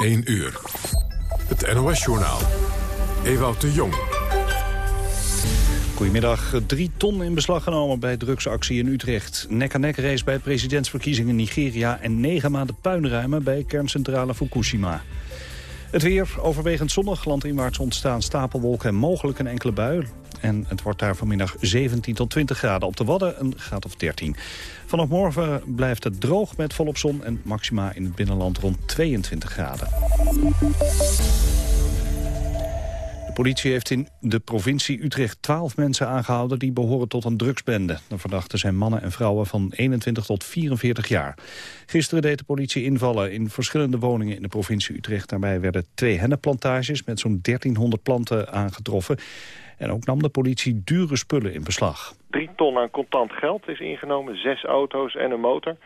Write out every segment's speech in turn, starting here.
1 uur. Het NOS-journaal. Ewout de Jong. Goedemiddag. Drie ton in beslag genomen bij drugsactie in Utrecht. Nek-aan-nek race bij presidentsverkiezingen in Nigeria... en negen maanden puinruimen bij kerncentrale Fukushima. Het weer overwegend zonnig, landinwaarts ontstaan stapelwolken en mogelijk een enkele bui. En het wordt daar vanmiddag 17 tot 20 graden. Op de Wadden een graad of 13. Vanaf morgen blijft het droog met volop zon en maxima in het binnenland rond 22 graden. De politie heeft in de provincie Utrecht 12 mensen aangehouden die behoren tot een drugsbende. De verdachten zijn mannen en vrouwen van 21 tot 44 jaar. Gisteren deed de politie invallen in verschillende woningen in de provincie Utrecht. Daarbij werden twee hennenplantages met zo'n 1300 planten aangetroffen. En ook nam de politie dure spullen in beslag. Drie ton aan contant geld is ingenomen, zes auto's en een motor.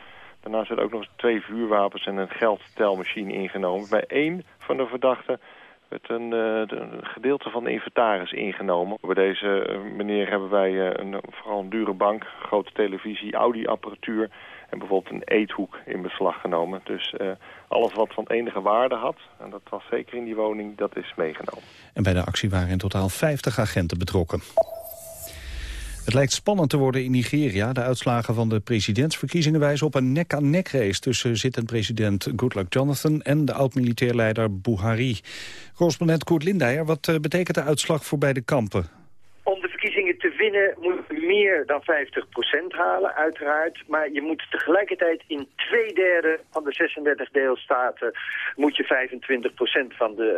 Daarnaast zijn ook nog twee vuurwapens en een geldtelmachine ingenomen. Bij één van de verdachten werd een, een, gedeelte van de inventaris ingenomen. Bij deze eh, meneer hebben wij uh, een, vooral een dure bank, grote televisie, audioapparatuur en bijvoorbeeld een eethoek in beslag genomen. Dus uh, alles wat van enige waarde had, en dat was zeker in die woning, dat is meegenomen. En bij de actie waren in totaal 50 agenten betrokken. Het lijkt spannend te worden in Nigeria. De uitslagen van de presidentsverkiezingen wijzen op een nek-aan-nek race... tussen zittend president Goodluck Jonathan en de oud-militair leider Buhari. Correspondent Koert Lindeyer, wat eh, betekent de uitslag voor beide kampen? Te winnen moet je meer dan 50% halen, uiteraard. Maar je moet tegelijkertijd in twee derde van de 36 deelstaten... moet je 25% van de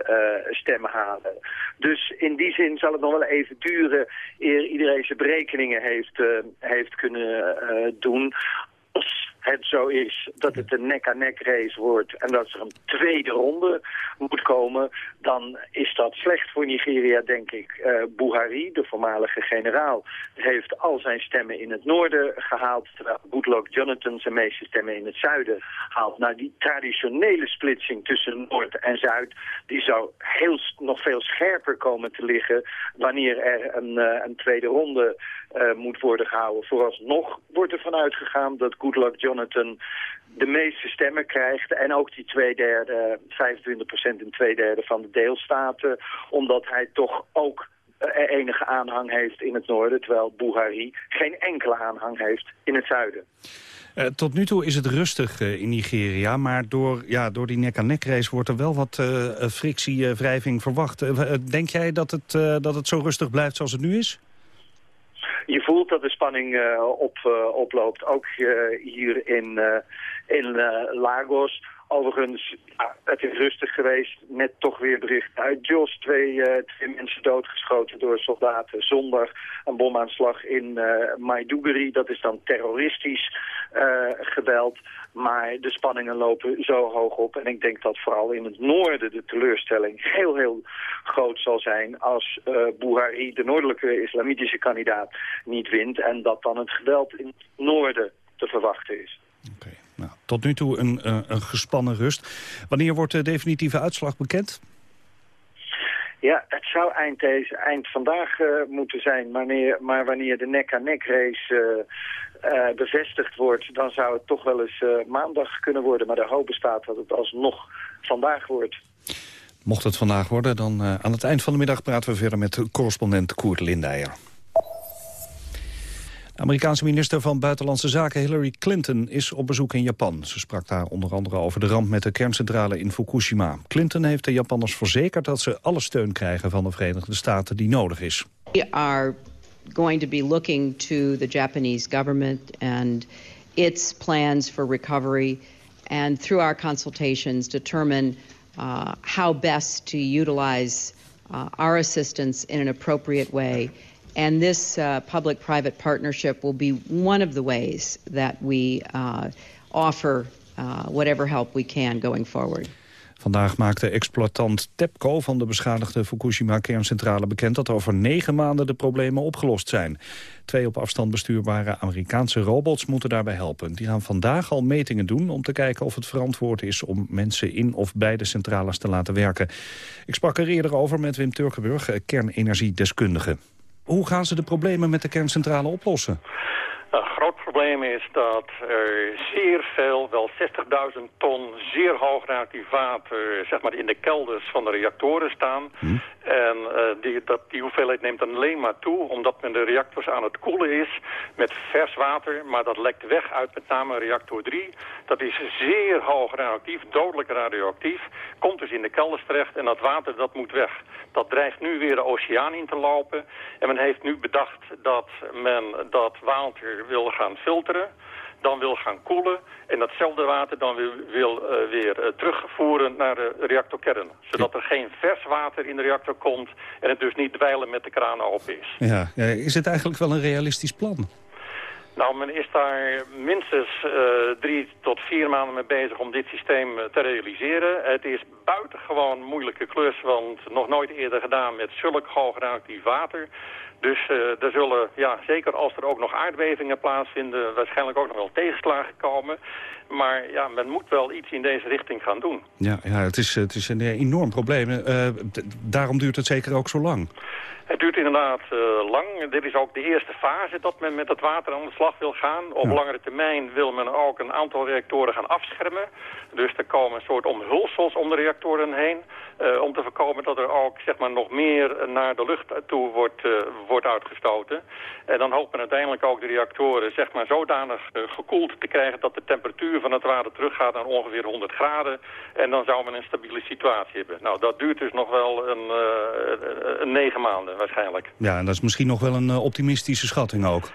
uh, stemmen halen. Dus in die zin zal het nog wel even duren... eer iedereen zijn berekeningen heeft, uh, heeft kunnen uh, doen als het zo is dat het een nek-aan-nek race wordt en dat er een tweede ronde moet komen, dan is dat slecht voor Nigeria, denk ik. Uh, Buhari, de voormalige generaal, heeft al zijn stemmen in het noorden gehaald, terwijl Goodluck Jonathan zijn meeste stemmen in het zuiden haalt. Nou, die traditionele splitsing tussen Noord en Zuid, die zou heel, nog veel scherper komen te liggen wanneer er een, uh, een tweede ronde uh, moet worden gehouden. Vooralsnog wordt er vanuit gegaan dat Goodluck Jonathan de meeste stemmen krijgt. En ook die twee derde, 25% in twee derde van de deelstaten. Omdat hij toch ook enige aanhang heeft in het noorden. Terwijl Buhari geen enkele aanhang heeft in het zuiden. Uh, tot nu toe is het rustig in Nigeria, maar door, ja, door die nek-aan-nek race wordt er wel wat frictie, wrijving verwacht. denk jij dat het, dat het zo rustig blijft zoals het nu is? Je voelt dat de spanning uh, op, uh, oploopt, ook uh, hier in, in Lagos. Overigens, ja, het is rustig geweest, net toch weer bericht uit Jos. Twee, twee mensen doodgeschoten door soldaten. Zondag een bomaanslag in Maiduguri, dat is dan terroristisch geweld. Maar de spanningen lopen zo hoog op. En ik denk dat vooral in het noorden de teleurstelling heel, heel groot zal zijn... als uh, Buhari, de noordelijke islamitische kandidaat, niet wint. En dat dan het geweld in het noorden te verwachten is. Okay. Tot nu toe een, uh, een gespannen rust. Wanneer wordt de definitieve uitslag bekend? Ja, het zou eind, deze, eind vandaag uh, moeten zijn. Wanneer, maar wanneer de nek-aan-nek race uh, uh, bevestigd wordt... dan zou het toch wel eens maandag kunnen worden. Maar de hoop bestaat dat het alsnog vandaag wordt. Mocht het vandaag worden, dan aan het eind van de middag... praten we verder met correspondent Koert Lindeyer. Amerikaanse minister van Buitenlandse Zaken Hillary Clinton is op bezoek in Japan. Ze sprak daar onder andere over de ramp met de kerncentrale in Fukushima. Clinton heeft de Japanners verzekerd dat ze alle steun krijgen van de Verenigde Staten die nodig is. We are going to be looking to the Japanese government and its plans for recovery and through our consultations determine uh, how best to utilize uh, our assistance in an appropriate way. And this uh, public-private partnership will be one of the ways that we uh, offer uh, whatever help we can going forward. Vandaag maakte exploitant TEPCO van de beschadigde Fukushima-kerncentrale bekend dat over negen maanden de problemen opgelost zijn. Twee op afstand bestuurbare Amerikaanse robots moeten daarbij helpen. Die gaan vandaag al metingen doen om te kijken of het verantwoord is om mensen in of bij de centrales te laten werken. Ik sprak er eerder over met Wim Turkenburg, kernenergiedeskundige. Hoe gaan ze de problemen met de kerncentrale oplossen? Een groot probleem is dat er zeer veel, wel 60.000 ton, zeer hoog reactief water zeg maar, in de kelders van de reactoren staan. Hm. En uh, die, dat, die hoeveelheid neemt dan alleen maar toe omdat men de reactors aan het koelen is met vers water. Maar dat lekt weg uit met name reactor 3. Dat is zeer hoog radioactief, dodelijk radioactief. Komt dus in de kelders terecht en dat water dat moet weg. Dat dreigt nu weer de oceaan in te lopen. En men heeft nu bedacht dat men dat water wil gaan filteren dan wil gaan koelen en datzelfde water dan wil, wil uh, weer uh, terugvoeren naar de reactorkern. Zodat er geen vers water in de reactor komt en het dus niet dweilen met de kraan open is. Ja, is het eigenlijk wel een realistisch plan? Nou, men is daar minstens uh, drie tot vier maanden mee bezig om dit systeem te realiseren. Het is buitengewoon moeilijke klus, want nog nooit eerder gedaan met zulk hoog reactief water. Dus uh, er zullen, ja, zeker als er ook nog aardbevingen plaatsvinden, waarschijnlijk ook nog wel tegenslagen komen. Maar ja, men moet wel iets in deze richting gaan doen. Ja, ja het, is, het is een enorm probleem. Uh, daarom duurt het zeker ook zo lang. Het duurt inderdaad uh, lang. Dit is ook de eerste fase dat men met het water aan de slag wil gaan. Op langere termijn wil men ook een aantal reactoren gaan afschermen. Dus er komen een soort omhulsels om de reactoren heen. Uh, om te voorkomen dat er ook zeg maar, nog meer naar de lucht toe wordt, uh, wordt uitgestoten. En dan hoopt men uiteindelijk ook de reactoren zeg maar, zodanig gekoeld te krijgen... dat de temperatuur van het water teruggaat naar ongeveer 100 graden. En dan zou men een stabiele situatie hebben. Nou, dat duurt dus nog wel een, een negen maanden waarschijnlijk. Ja, en dat is misschien nog wel een uh, optimistische schatting ook.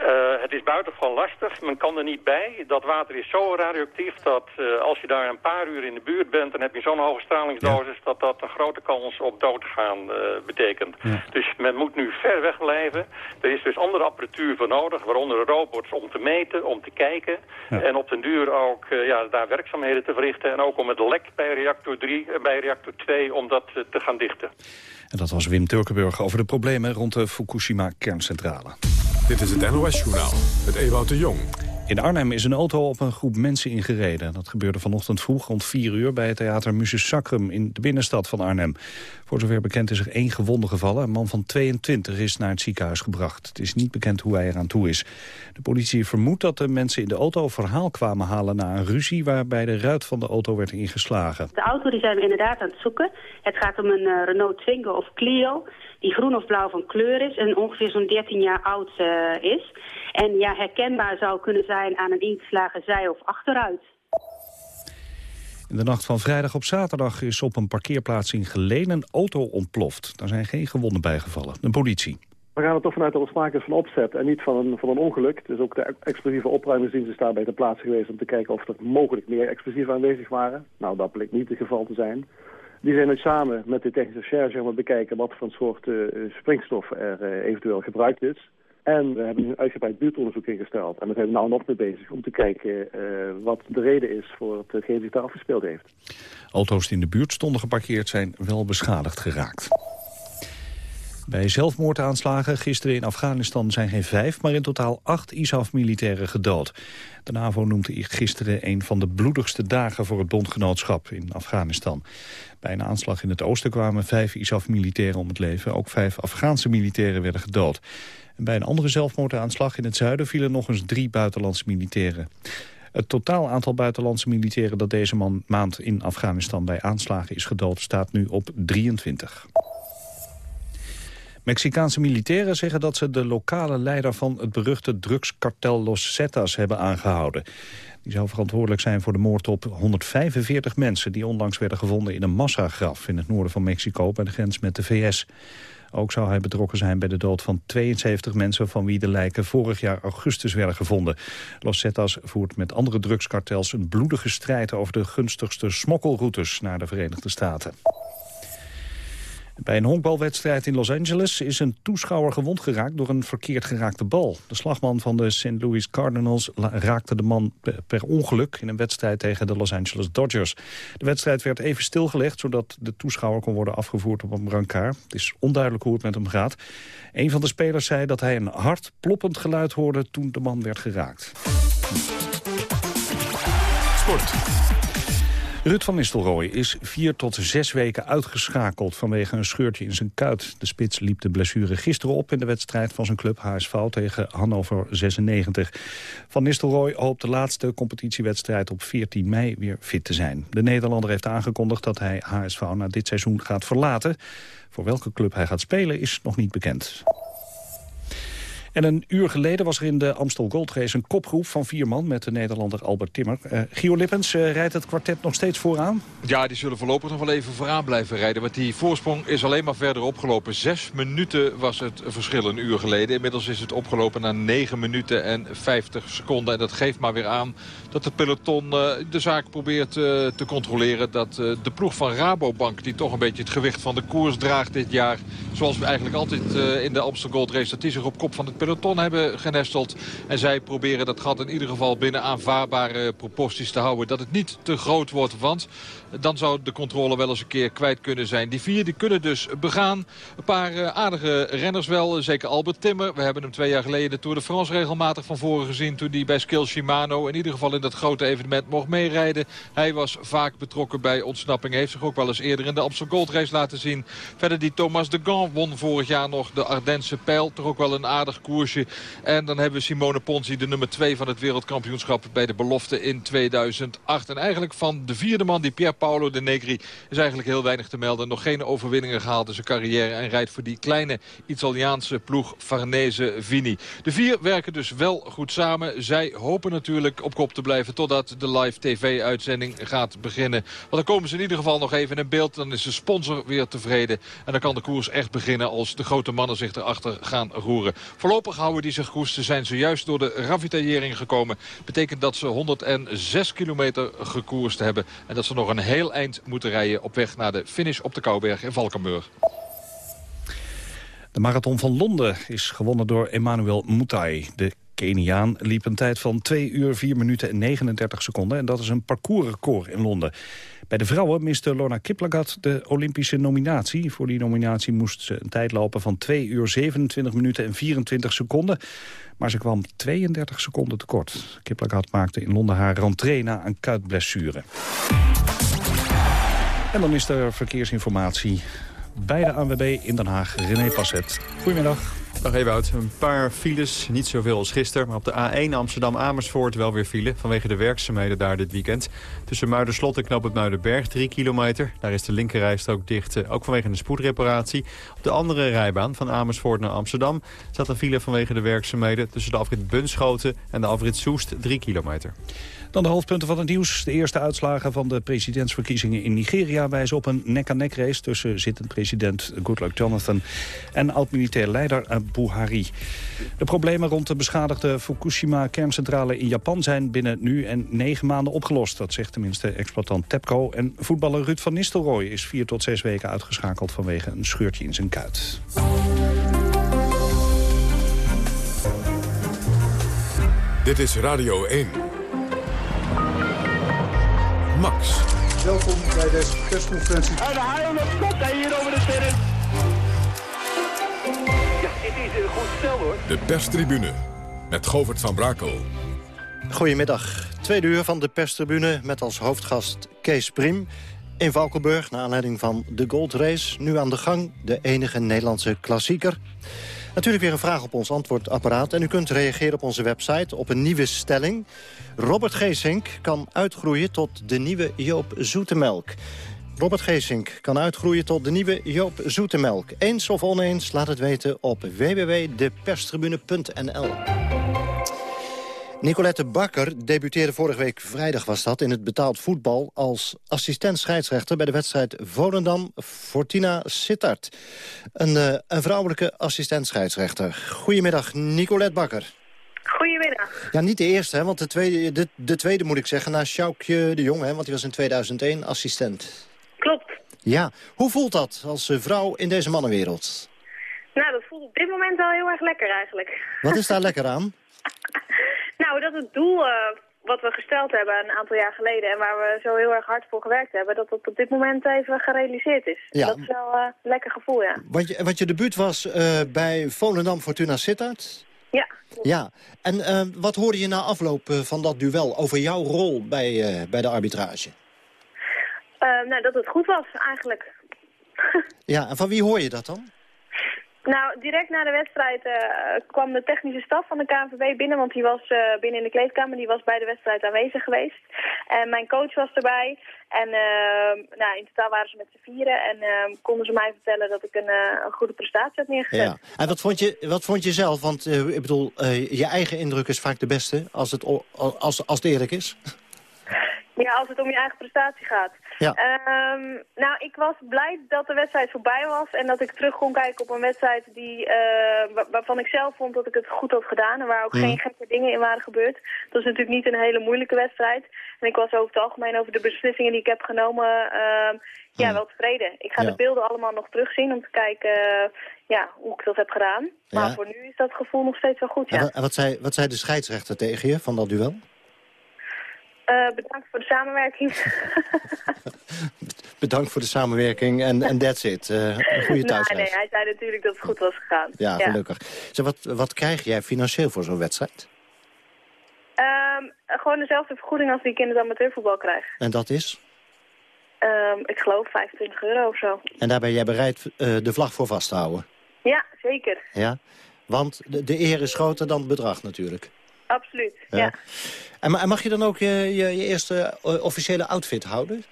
Uh, het is buitengewoon lastig. Men kan er niet bij. Dat water is zo radioactief dat uh, als je daar een paar uur in de buurt bent... dan heb je zo'n hoge stralingsdosis dat dat een grote kans op doodgaan uh, betekent. Ja. Dus men moet nu ver weg blijven. Er is dus andere apparatuur voor nodig, waaronder robots om te meten, om te kijken. Ja. En op den duur ook ja, daar werkzaamheden te verrichten. En ook om het lek bij reactor 3, bij reactor 2 om dat te gaan dichten. En dat was Wim Turkenburg over de problemen rond de Fukushima-kerncentrale. Dit is het NOS-journaal met Ewout de Jong. In Arnhem is een auto op een groep mensen ingereden. Dat gebeurde vanochtend vroeg rond 4 uur bij het theater Muses Sacrum in de binnenstad van Arnhem. Voor zover bekend is er één gewonde gevallen. Een man van 22 is naar het ziekenhuis gebracht. Het is niet bekend hoe hij eraan toe is. De politie vermoedt dat de mensen in de auto verhaal kwamen halen na een ruzie waarbij de ruit van de auto werd ingeslagen. De auto die zijn we inderdaad aan het zoeken. Het gaat om een uh, Renault Twingo of Clio die groen of blauw van kleur is en ongeveer zo'n 13 jaar oud uh, is. En ja, herkenbaar zou kunnen zijn aan een ingeslagen zij- of achteruit. In de nacht van vrijdag op zaterdag is op een parkeerplaats in Geleen een auto ontploft. Daar zijn geen gewonden bijgevallen. De politie. We gaan er toch vanuit dat er sprake is van opzet en niet van een, van een ongeluk. Dus ook de explosieve opruimingsdienst is daar bij de plaats geweest om te kijken of er mogelijk meer explosieven aanwezig waren. Nou, dat bleek niet het geval te zijn. Die zijn nu samen met de technische recherche om te bekijken wat voor een soort uh, springstof er uh, eventueel gebruikt is. En we hebben een uitgebreid buurtonderzoek ingesteld. En daar zijn we nou nog mee bezig om te kijken uh, wat de reden is voor hetgeen zich daar afgespeeld heeft. Auto's die in de buurt stonden geparkeerd zijn wel beschadigd geraakt. Bij zelfmoordaanslagen gisteren in Afghanistan zijn geen vijf, maar in totaal acht ISAF-militairen gedood. De NAVO noemde gisteren een van de bloedigste dagen voor het bondgenootschap in Afghanistan. Bij een aanslag in het oosten kwamen vijf ISAF-militairen om het leven. Ook vijf Afghaanse militairen werden gedood. En bij een andere zelfmoordaanslag in het zuiden vielen nog eens drie buitenlandse militairen. Het totaal aantal buitenlandse militairen dat deze maand in Afghanistan bij aanslagen is gedood staat nu op 23. Mexicaanse militairen zeggen dat ze de lokale leider van het beruchte drugskartel Los Zetas hebben aangehouden. Die zou verantwoordelijk zijn voor de moord op 145 mensen... die onlangs werden gevonden in een massagraf in het noorden van Mexico... bij de grens met de VS. Ook zou hij betrokken zijn bij de dood van 72 mensen... van wie de lijken vorig jaar augustus werden gevonden. Los Zetas voert met andere drugskartels een bloedige strijd... over de gunstigste smokkelroutes naar de Verenigde Staten. Bij een honkbalwedstrijd in Los Angeles is een toeschouwer gewond geraakt door een verkeerd geraakte bal. De slagman van de St. Louis Cardinals raakte de man per ongeluk in een wedstrijd tegen de Los Angeles Dodgers. De wedstrijd werd even stilgelegd zodat de toeschouwer kon worden afgevoerd op een brancard. Het is onduidelijk hoe het met hem gaat. Een van de spelers zei dat hij een hard ploppend geluid hoorde toen de man werd geraakt. Sport. Ruud van Nistelrooy is vier tot zes weken uitgeschakeld vanwege een scheurtje in zijn kuit. De spits liep de blessure gisteren op in de wedstrijd van zijn club HSV tegen Hannover 96. Van Nistelrooy hoopt de laatste competitiewedstrijd op 14 mei weer fit te zijn. De Nederlander heeft aangekondigd dat hij HSV na dit seizoen gaat verlaten. Voor welke club hij gaat spelen is nog niet bekend. En een uur geleden was er in de Amstel Gold Race een kopgroep van vier man met de Nederlander Albert Timmer. Uh, Gio Lippens, uh, rijdt het kwartet nog steeds vooraan? Ja, die zullen voorlopig nog wel even vooraan blijven rijden. Want die voorsprong is alleen maar verder opgelopen. Zes minuten was het verschil een uur geleden. Inmiddels is het opgelopen naar 9 minuten en 50 seconden. En dat geeft maar weer aan dat het peloton uh, de zaak probeert te controleren. Dat de ploeg van Rabobank, die toch een beetje het gewicht van de koers draagt dit jaar... zoals we eigenlijk altijd in de Amstel Gold Race, dat die zich op kop van het peloton peloton hebben genesteld. En zij proberen dat gat in ieder geval binnen aanvaardbare proporties te houden. Dat het niet te groot wordt, want dan zou de controle wel eens een keer kwijt kunnen zijn. Die vier die kunnen dus begaan. Een paar eh, aardige renners wel. Zeker Albert Timmer. We hebben hem twee jaar geleden de Tour de France regelmatig van voren gezien. Toen hij bij Skill Shimano in ieder geval in dat grote evenement mocht meerijden. Hij was vaak betrokken bij ontsnapping. Heeft zich ook wel eens eerder in de Amstel Gold Race laten zien. Verder die Thomas de Gant won vorig jaar nog de Ardense Pijl. Toch ook wel een aardig koersje. En dan hebben we Simone Ponzi, de nummer 2 van het wereldkampioenschap bij de belofte in 2008. En eigenlijk van de vierde man die Pierre Paolo de Negri is eigenlijk heel weinig te melden. Nog geen overwinningen gehaald in zijn carrière. En rijdt voor die kleine Italiaanse ploeg Farnese Vini. De vier werken dus wel goed samen. Zij hopen natuurlijk op kop te blijven totdat de live tv-uitzending gaat beginnen. Want dan komen ze in ieder geval nog even in beeld. Dan is de sponsor weer tevreden. En dan kan de koers echt beginnen als de grote mannen zich erachter gaan roeren. Voorlopig houden die zich koers. Ze zijn zojuist door de ravitaillering gekomen. Betekent dat ze 106 kilometer gekoerst hebben. En dat ze nog een heel eind moeten rijden op weg naar de finish op de Kouberg in Valkenburg. De marathon van Londen is gewonnen door Emmanuel Mutai. De Keniaan liep een tijd van 2 uur 4 minuten en 39 seconden. En dat is een parcoursrecord in Londen. Bij de vrouwen miste Lorna Kiplagat de Olympische nominatie. Voor die nominatie moest ze een tijd lopen van 2 uur 27 minuten en 24 seconden. Maar ze kwam 32 seconden tekort. Kiplagat maakte in Londen haar rentree na een kuitblessure. En dan is er verkeersinformatie bij de ANWB in Den Haag. René Passet. Goedemiddag. Dag Ewout, een paar files, niet zoveel als gisteren. Maar op de A1 Amsterdam-Amersfoort wel weer file... vanwege de werkzaamheden daar dit weekend. Tussen Muiderslot en Knop het Muidenberg, 3 kilometer. Daar is de linkerrijstrook dicht, eh, ook vanwege een spoedreparatie. Op de andere rijbaan, van Amersfoort naar Amsterdam... staat een file vanwege de werkzaamheden... tussen de afrit Bunschoten en de afrit Soest, 3 kilometer. Dan de hoofdpunten van het nieuws. De eerste uitslagen van de presidentsverkiezingen in Nigeria wijzen op een nek-aan-nek race tussen zittend president Goodluck Jonathan en oud-militair leider Buhari. De problemen rond de beschadigde Fukushima-kerncentrale in Japan zijn binnen nu en negen maanden opgelost. Dat zegt tenminste exploitant TEPCO. En voetballer Ruud van Nistelrooy is vier tot zes weken uitgeschakeld vanwege een scheurtje in zijn kuit. Dit is Radio 1. Max. Welkom bij deze persconferentie. En de haal op hier over de terrein. Ja, dit is een goed stel hoor. De perstribune met Govert van Brakel. Goedemiddag. Tweede uur van de perstribune met als hoofdgast Kees Prim. In Valkenburg, naar aanleiding van de Gold Race. Nu aan de gang, de enige Nederlandse klassieker. Natuurlijk weer een vraag op ons antwoordapparaat. En u kunt reageren op onze website op een nieuwe stelling. Robert Geesink kan uitgroeien tot de nieuwe Joop Zoetemelk. Robert Geesink kan uitgroeien tot de nieuwe Joop Zoetemelk. Eens of oneens, laat het weten op www.deperstribune.nl. Nicolette Bakker debuteerde vorige week vrijdag was dat in het betaald voetbal als assistent scheidsrechter bij de wedstrijd Volendam Fortuna Sittard. Een, uh, een vrouwelijke assistent scheidsrechter. Goedemiddag Nicolette Bakker. Goedemiddag. Ja, niet de eerste, hè, want de tweede, de, de tweede moet ik zeggen, na Sjoukje de Jong, hè, want die was in 2001 assistent. Klopt. Ja, hoe voelt dat als vrouw in deze mannenwereld? Nou, dat voelt op dit moment wel heel erg lekker eigenlijk. Wat is daar lekker aan? Nou, dat het doel uh, wat we gesteld hebben een aantal jaar geleden... en waar we zo heel erg hard voor gewerkt hebben... dat dat op dit moment even gerealiseerd is. Ja. Dat is wel uh, een lekker gevoel, ja. Want je, wat je debuut was uh, bij Volendam Fortuna Sittard... Ja. Ja, en wat hoorde je na afloop van dat duel over jouw rol bij, bij de arbitrage? nou, dat het goed was eigenlijk. ja, en van wie hoor je dat dan? Nou, direct na de wedstrijd uh, kwam de technische staf van de KNVB binnen, want die was uh, binnen in de kleedkamer, die was bij de wedstrijd aanwezig geweest. En mijn coach was erbij en uh, nou, in totaal waren ze met z'n vieren en konden ze mij vertellen dat ik een, een goede prestatie had neergezet. Ja. En wat vond je, wat vond je zelf? Want ik bedoel, je eigen indruk is vaak de beste, als het, als, als het eerlijk is. Ja, als het om je eigen prestatie gaat. Ja. Um, nou, ik was blij dat de wedstrijd voorbij was en dat ik terug kon kijken op een wedstrijd die, uh, waarvan ik zelf vond dat ik het goed had gedaan en waar ook geen gekke dingen in waren gebeurd. Dat is natuurlijk niet een hele moeilijke wedstrijd. En ik was over het algemeen over de beslissingen die ik heb genomen uh, ja, wel tevreden. Ik ga de beelden allemaal nog terugzien om te kijken uh, ja, hoe ik dat heb gedaan. Maar voor nu is dat gevoel nog steeds wel goed, ja. En wat, zei, wat zei de scheidsrechter tegen je van dat duel? Uh, bedankt voor de samenwerking. bedankt voor de samenwerking en, en that's it. Uh, een goede thuisreis. nee, hij zei natuurlijk dat het goed was gegaan. Ja, gelukkig. Zeg, wat, wat krijg jij financieel voor zo'n wedstrijd? Um, gewoon dezelfde vergoeding als die ik in het amateurvoetbal krijg. En dat is? Um, ik geloof 25 euro of zo. En daar ben jij bereid uh, de vlag voor vast te houden? Ja, zeker. Ja, want de, de eer is groter dan het bedrag natuurlijk. Absoluut, ja. En, mag je dan ook je, je, je eerste eh, officiële outfit houden?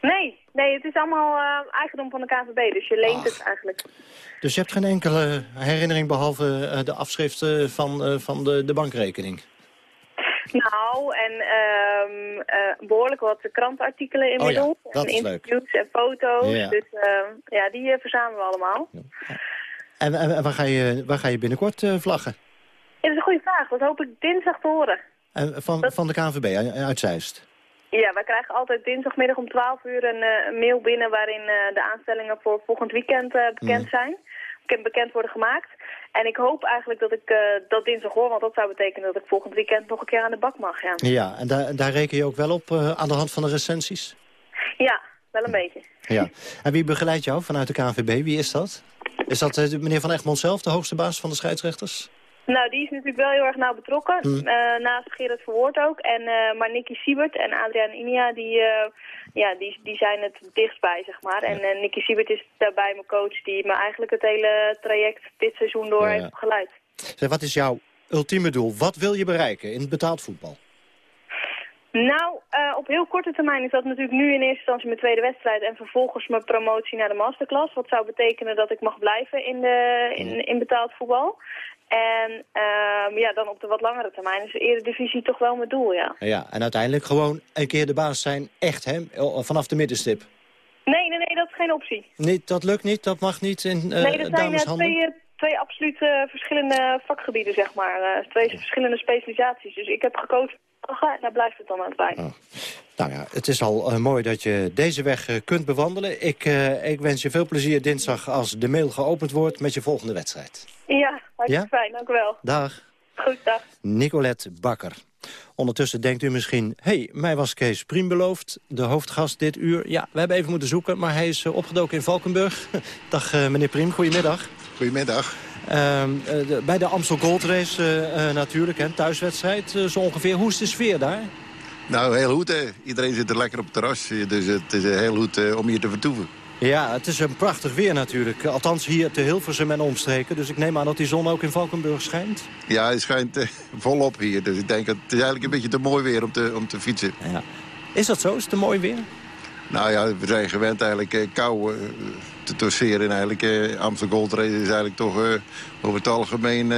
Nee, nee, het is allemaal uh, eigendom van de KVB, dus je leent het eigenlijk. Dus je hebt geen enkele herinnering behalve uh, de afschriften van, uh, van de, de bankrekening? Nou, en um, behoorlijk wat krantenartikelen inmiddels. Oh ja, dat en interviews en foto's. Ja. Dus ehm, ja, die verzamelen we allemaal. Ja. En, en, en, waar, ga je, waar ga je binnenkort vlaggen? Ja, dat is een goede vraag. Dat hoop ik dinsdag te horen. En van, van de KNVB uit Zeist? Ja, wij krijgen altijd dinsdagmiddag om 12 uur een uh, mail binnen... waarin uh, de aanstellingen voor volgend weekend uh, bekend zijn. Bekend worden gemaakt. En ik hoop eigenlijk dat ik dat dinsdag hoor... want dat zou betekenen dat ik volgend weekend nog een keer aan de bak mag. Ja, ja en daar, daar reken je ook wel op aan de hand van de recensies? Ja, wel een beetje. Ja. En wie begeleidt jou vanuit de KNVB? Wie is dat? Is dat meneer Van Egmond zelf, de hoogste baas van de scheidsrechters? Nou, die is natuurlijk wel heel erg nauw betrokken. Mm. Uh, naast Gerard Verwoord ook. En, uh, maar Nicky Siebert en Adriaan Inia, die, uh, ja, die, die zijn het dichtstbij, zeg maar. En Nicky Siebert is daarbij mijn coach die me eigenlijk het hele traject dit seizoen door ja. heeft begeleid. Zeg, wat is jouw ultieme doel? Wat wil je bereiken in het betaald voetbal? Nou, uh, op heel korte termijn is dat natuurlijk nu in eerste instantie mijn tweede wedstrijd... en vervolgens mijn promotie naar de masterclass. Wat zou betekenen dat ik mag blijven in, de, in, in betaald voetbal. En uh, ja, dan op de wat langere termijn is de eredivisie toch wel mijn doel, ja. Ja, en uiteindelijk gewoon een keer de baas zijn, echt, hè? Vanaf de middenstip. Nee, nee, nee, dat is geen optie. Nee, dat lukt niet? Dat mag niet in uh, Nee, dat zijn uh, twee, twee absoluut verschillende vakgebieden, zeg maar. twee verschillende specialisaties. Dus ik heb gekozen en daar blijft het dan aan het bij. Oh. Nou ja, het is al uh, mooi dat je deze weg uh, kunt bewandelen. Ik, uh, ik wens je veel plezier dinsdag als de mail geopend wordt met je volgende wedstrijd. Ja, hartstikke ja? fijn, dank u wel. Dag. Goed, dag. Nicolette Bakker. Ondertussen denkt u misschien, hé, hey, mij was Kees Priem beloofd, de hoofdgast dit uur. Ja, we hebben even moeten zoeken, maar hij is opgedoken in Valkenburg. Dag meneer Priem, goedemiddag. Goedemiddag. Uh, de, bij de Amstel Gold Race uh, uh, natuurlijk, hè, thuiswedstrijd zo ongeveer. Hoe is de sfeer daar? Nou, heel goed. Hè. Iedereen zit er lekker op het terras. Dus het is heel goed om hier te vertoeven. Ja, het is een prachtig weer natuurlijk. Althans hier te Hilversum en omstreken. Dus ik neem aan dat die zon ook in Valkenburg schijnt. Ja, hij schijnt volop hier. Dus ik denk dat het is eigenlijk een beetje te mooi weer om te, om te fietsen. Ja. Is dat zo? Is het te mooi weer? Nou ja, we zijn gewend eigenlijk kou te doseren. Eigenlijk, eh, Amsterdam Gold Race is eigenlijk toch over het algemeen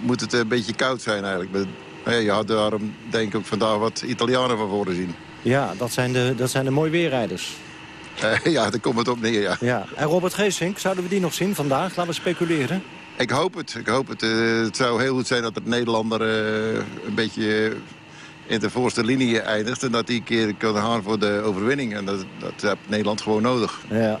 moet het een beetje koud zijn eigenlijk. Maar, ja, je had daarom denk ik ook vandaag wat Italianen van voren zien. Ja, dat zijn de, dat zijn de mooie weerrijders. ja, daar komt het op neer, ja. ja. En Robert Geesink, zouden we die nog zien vandaag? Laten we speculeren. Ik hoop het. Ik hoop het. het zou heel goed zijn dat het Nederlander een beetje in de voorste linie eindigt. En dat die keer kan gaan voor de overwinning. En dat, dat heeft Nederland gewoon nodig. Ja.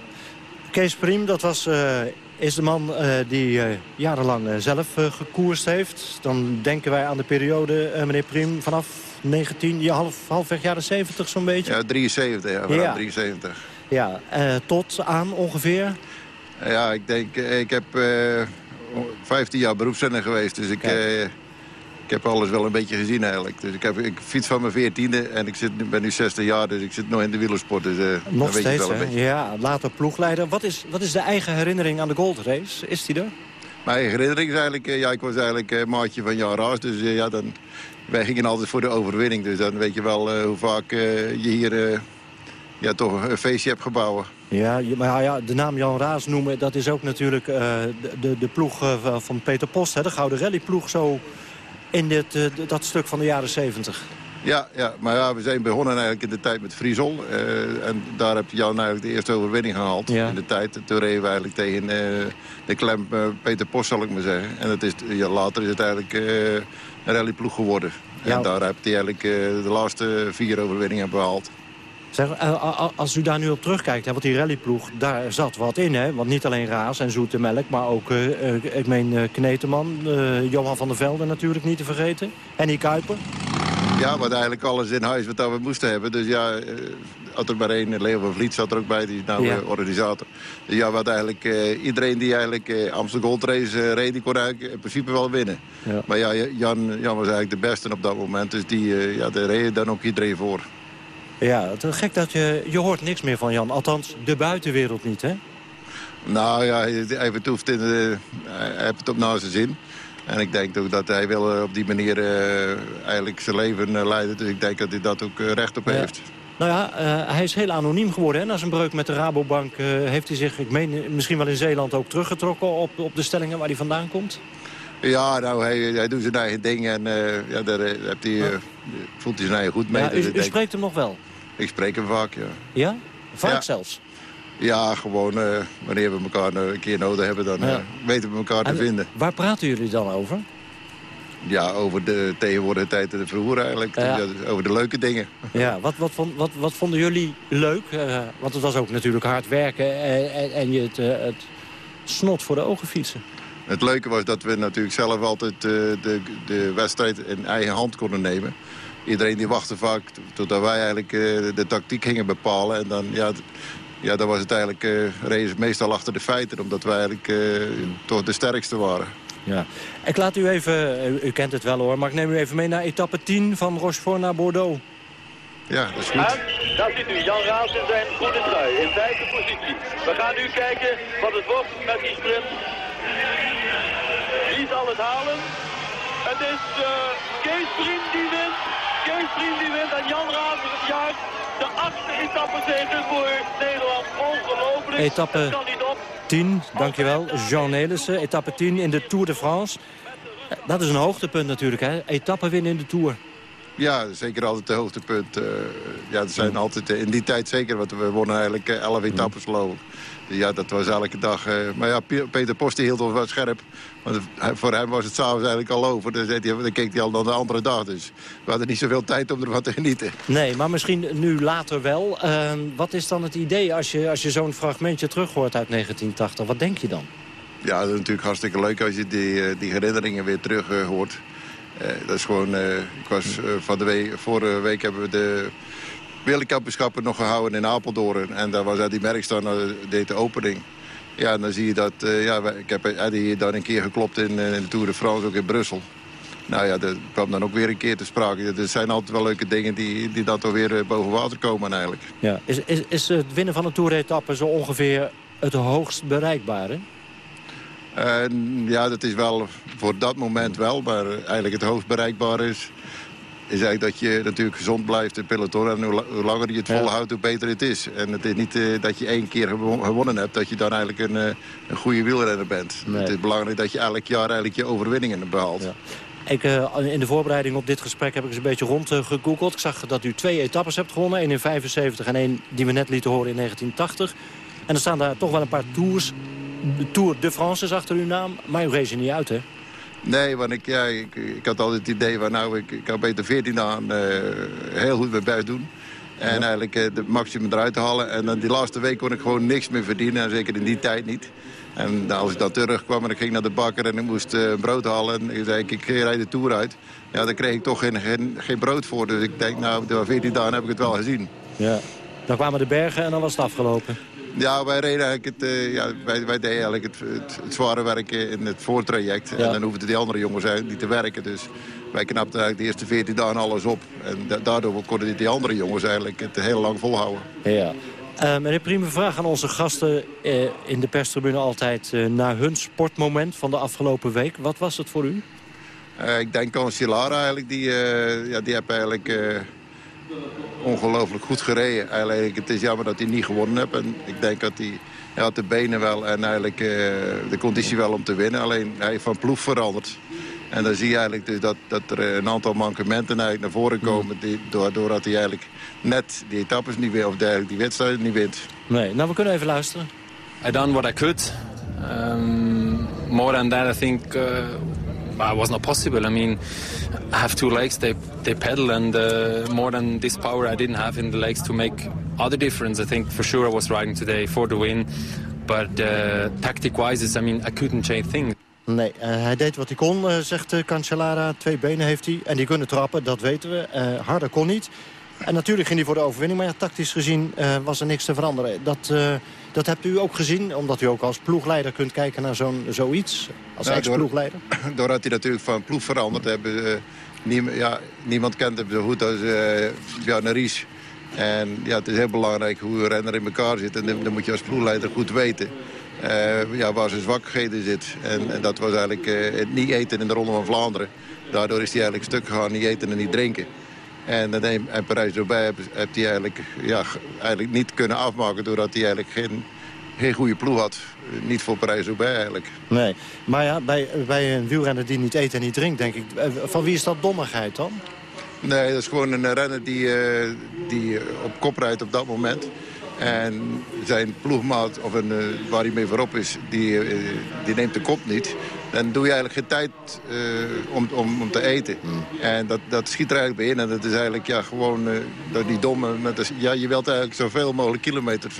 Kees Priem, dat was, uh, is de man uh, die uh, jarenlang zelf gekoerst heeft. Dan denken wij aan de periode, meneer Priem, vanaf 19, ja, half, halfweg jaren 70 zo'n beetje. Ja, 73, ja, ja. 73. Ja, tot aan ongeveer? Ja, ik denk, ik heb 15 jaar beroepszender geweest, dus ik... ik heb alles wel een beetje gezien eigenlijk. Dus ik, heb, ik fiets van mijn veertiende en ik zit, ben nu 60 jaar, dus ik zit nog in de wielersport. Dus, uh, nog steeds, hè? Ja, later ploegleider. Wat is, wat is de eigen herinnering aan de Gold Race? Is die er? Mijn eigen herinnering is eigenlijk, ja, ik was eigenlijk uh, maatje van Jan Raas, dus ja, dan, wij gingen altijd voor de overwinning. Dus dan weet je wel hoe vaak je hier ja, toch een feestje hebt gebouwd. Ja, maar ja, de naam Jan Raas noemen, dat is ook natuurlijk de, de ploeg van Peter Post. Hè, de Gouden Rallyploeg zo in dit, uh, dat stuk van de jaren 70. Ja, ja, maar ja, we zijn begonnen eigenlijk in de tijd met Friesel. en daar heb Jan eigenlijk de eerste overwinning gehaald in de tijd. Toen reden we eigenlijk tegen de klem Peter Post, zal ik maar zeggen. En het is, ja, later is het eigenlijk een rallyploeg geworden. En daar heeft hij eigenlijk de laatste vier overwinningen behaald. Zeg, eh, als u daar nu op terugkijkt, hè, want die rallyploeg, daar zat wat in. Hè? Want niet alleen Raas en Zoete Melk, maar ook, uh, ik meen, uh, Kneteman, Johan van der Velde natuurlijk niet te vergeten. En die Kuiper. Ja, wat eigenlijk alles in huis wat we moesten hebben. Dus ja, had er maar één, Leo van Vliet zat er ook bij, die is nou ja. organisator. Dus ja, wat eigenlijk, iedereen die eigenlijk Amsterdam Gold Race reed, die kon eigenlijk in principe wel winnen. Ja. Maar ja, Jan, Jan was eigenlijk de beste op dat moment, dus die, ja, daar reed dan ook iedereen voor. Ja, het is gek dat je... Je hoort niks meer van Jan. Althans, de buitenwereld niet, hè? Nou ja, hij, vertoeft in de, hij heeft het op na zijn zin. En ik denk ook dat hij wil eh, op die manier uh, eigenlijk zijn leven uh, leiden. Dus ik denk dat hij dat ook recht op heeft. Nou ja, hij is heel anoniem geworden. Hè? Na zijn breuk met de Rabobank heeft hij zich, ik meen, misschien wel in Zeeland ook teruggetrokken op, op de stellingen waar hij vandaan komt. Ja, nou, hij, hij doet zijn eigen ding en ja, daar heeft hij, voelt hij zijn eigen goed mee. Ja, u, u spreekt hem nog wel? Ik spreek hem vaak, ja. Ja? Vaak zelfs? Ja, gewoon uh, wanneer we elkaar een keer nodig hebben, dan weten we elkaar te vinden. Waar praten jullie dan over? Ja, over de tegenwoordige tijd en de vroeger eigenlijk. over de leuke dingen. Ja, wat, wat, vond, wat, wat vonden jullie leuk? Uh, want het was ook natuurlijk hard werken en, en je het, het snot voor de ogen fietsen. Het leuke was dat we natuurlijk zelf altijd de, de wedstrijd in eigen hand konden nemen iedereen die wachtte vaak totdat wij eigenlijk uh, de tactiek gingen bepalen. En dan, ja, ja, dan was het eigenlijk uh, meestal achter de feiten, omdat wij eigenlijk uh, toch de sterkste waren. Ja. Ik laat u even, u, kent het wel hoor, maar ik neem u even mee naar etappe 10 van Rochefort naar Bordeaux. Ja, dat is goed. En daar ziet u Jan Raas in zijn goede trui, in vijfde positie. We gaan nu kijken wat het wordt met die sprint. Wie zal het halen? Het is uh, Kees Brien die wint. Kees Priem die wint en Jan juist de achtste etappe zeker voor Nederland. Ongelooflijk. Etappe 10, dankjewel. Jean Nelissen, etappe 10 in de Tour de France. Dat is een hoogtepunt natuurlijk, hè? Etappe winnen in de Tour. Ja, zeker altijd het hoogtepunt. Uh, ja, er zijn altijd in die tijd zeker, want we wonnen eigenlijk 11 uh, etappes geloof ik. Ja, dat was elke dag. Uh, maar ja, Peter Post hield ons wel scherp. Want voor hem was het s'avonds eigenlijk al over. Dan, hij, dan keek hij al naar de andere dag. Dus we hadden niet zoveel tijd om ervan te genieten. Nee, maar misschien nu later wel. Uh, wat is dan het idee als je, als je zo'n fragmentje terug hoort uit 1980? Wat denk je dan? Ja, dat is natuurlijk hartstikke leuk als je die, die herinneringen weer terug hoort. Dat is gewoon... ik was van de week, vorige week hebben we de wereldkampioenschappen nog gehouden in Apeldoorn. En daar was die Merkstaan, uh, deed de opening. Ja, dan zie je dat... Uh, ja, ik heb Eddie dan een keer geklopt in, in de Tour de France, ook in Brussel. Nou ja, dat kwam dan ook weer een keer te sprake. Er zijn altijd wel leuke dingen die, die dan toch weer boven water komen eigenlijk. Ja. Is, is, is het winnen van een Tour-etappe zo ongeveer het hoogst bereikbare? Ja, dat is wel voor dat moment wel. Maar eigenlijk het hoogst bereikbare is is eigenlijk dat je natuurlijk gezond blijft in peloton. En hoe, langer je het volhoudt, hoe beter het is. En het is niet uh, dat je één keer gewonnen hebt... dat je dan eigenlijk een, uh, een goede wielrenner bent. Het is belangrijk dat je elk jaar eigenlijk je overwinningen behaalt. Ja. Ik, uh, in de voorbereiding op dit gesprek heb ik eens een beetje rondgegoogeld. ik zag dat u twee etappes hebt gewonnen. één in 75 en één die we net lieten horen in 1980. En er staan daar toch wel een paar tours. De Tour de France is achter uw naam. Maar u race niet uit, hè? Nee, want ik, ja, ik, ik, had altijd het idee van nou, ik, ik kan beter 14 aan uh, heel goed mijn best doen. En eigenlijk uh, de maximum eruit halen. En dan die laatste week kon ik gewoon niks meer verdienen. En zeker in die tijd niet. En als ik dan terugkwam en ik ging naar de bakker en ik moest uh, brood halen. En ik zei ik, ik rijd de Tour uit. Ja, daar kreeg ik toch geen, geen, geen, brood voor. Dus ik denk nou, de 14 dagen heb ik het wel gezien. Ja. Dan kwamen de bergen en dan was het afgelopen. Ja, wij reden eigenlijk het, uh, ja, wij, wij deden eigenlijk het, het, zware werk in het voortraject. En dan hoefden die andere jongens eigenlijk niet te werken. Dus wij knapten eigenlijk de eerste 14 dagen alles op. En daardoor konden die andere jongens eigenlijk het heel lang volhouden. Ja. Uh, meneer Priem, vraag aan onze gasten uh, in de perstribune altijd uh, naar hun sportmoment van de afgelopen week. Wat was het voor u? ik denk aan Silara eigenlijk. Die, ja, die heb eigenlijk ongelooflijk goed gereden. Eigenlijk, het is jammer dat hij niet gewonnen heeft. En ik denk dat hij, hij had de benen wel en eigenlijk de conditie wel om te winnen. Alleen hij heeft van ploeg veranderd. En dan zie je eigenlijk dus dat, dat er een aantal mankementen eigenlijk naar voren komen... Die, doordat hij eigenlijk net die etappes niet wint of die wedstrijden niet wint. Nee, nou we kunnen even luisteren. I done what I could. Um, more than that, I think uh, it was not possible. I mean, I have two legs. They they pedal, and uh, more than this power I didn't have in the legs to make other difference. I think for sure I was riding today for the win. But uh, tactic-wise, I mean, I couldn't change things. Nee, uh, hij deed wat hij kon, uh, zegt uh, Cancellara. Twee benen heeft hij en die kunnen trappen, dat weten we. harder kon niet. En natuurlijk ging hij voor de overwinning, maar tactisch gezien was er niks te veranderen. Dat, dat hebt u ook gezien, omdat u ook als ploegleider kunt kijken naar zo'n zoiets. Als nou, ex-ploegleider. Door, doordat hij natuurlijk van ploeg veranderd hebben... Niemand, ja, niemand kent hem zo goed als Bjarne Ries. En ja, het is heel belangrijk hoe een renner in elkaar zit. En dat moet je als ploegleider goed weten. Uh, ja, waar zijn zwakheden zit. En, en dat was eigenlijk uh, het niet eten in de Ronde van Vlaanderen. Daardoor is hij eigenlijk stuk gegaan, niet eten en niet drinken. En, en, en Parijs-Roubaix heeft hij eigenlijk, ja, eigenlijk niet kunnen afmaken... doordat hij eigenlijk geen, geen goede ploeg had. Niet voor Parijs-Roubaix eigenlijk. Nee, maar ja, bij, bij een wielrenner die niet eet en niet drinkt, denk ik... Eh, van wie is dat dommigheid dan? Nee, dat is gewoon een renner die, uh, die op kop rijdt op dat moment... En zijn ploegmaat, of een, uh, waar hij mee voorop is, die, uh, die neemt de kop niet. Dan doe je eigenlijk geen tijd uh, om, om, om te eten. Mm. En dat, dat schiet er eigenlijk bij in. En dat is eigenlijk ja, gewoon door die domme... Met de, ja, je wilt eigenlijk zoveel mogelijk kilometers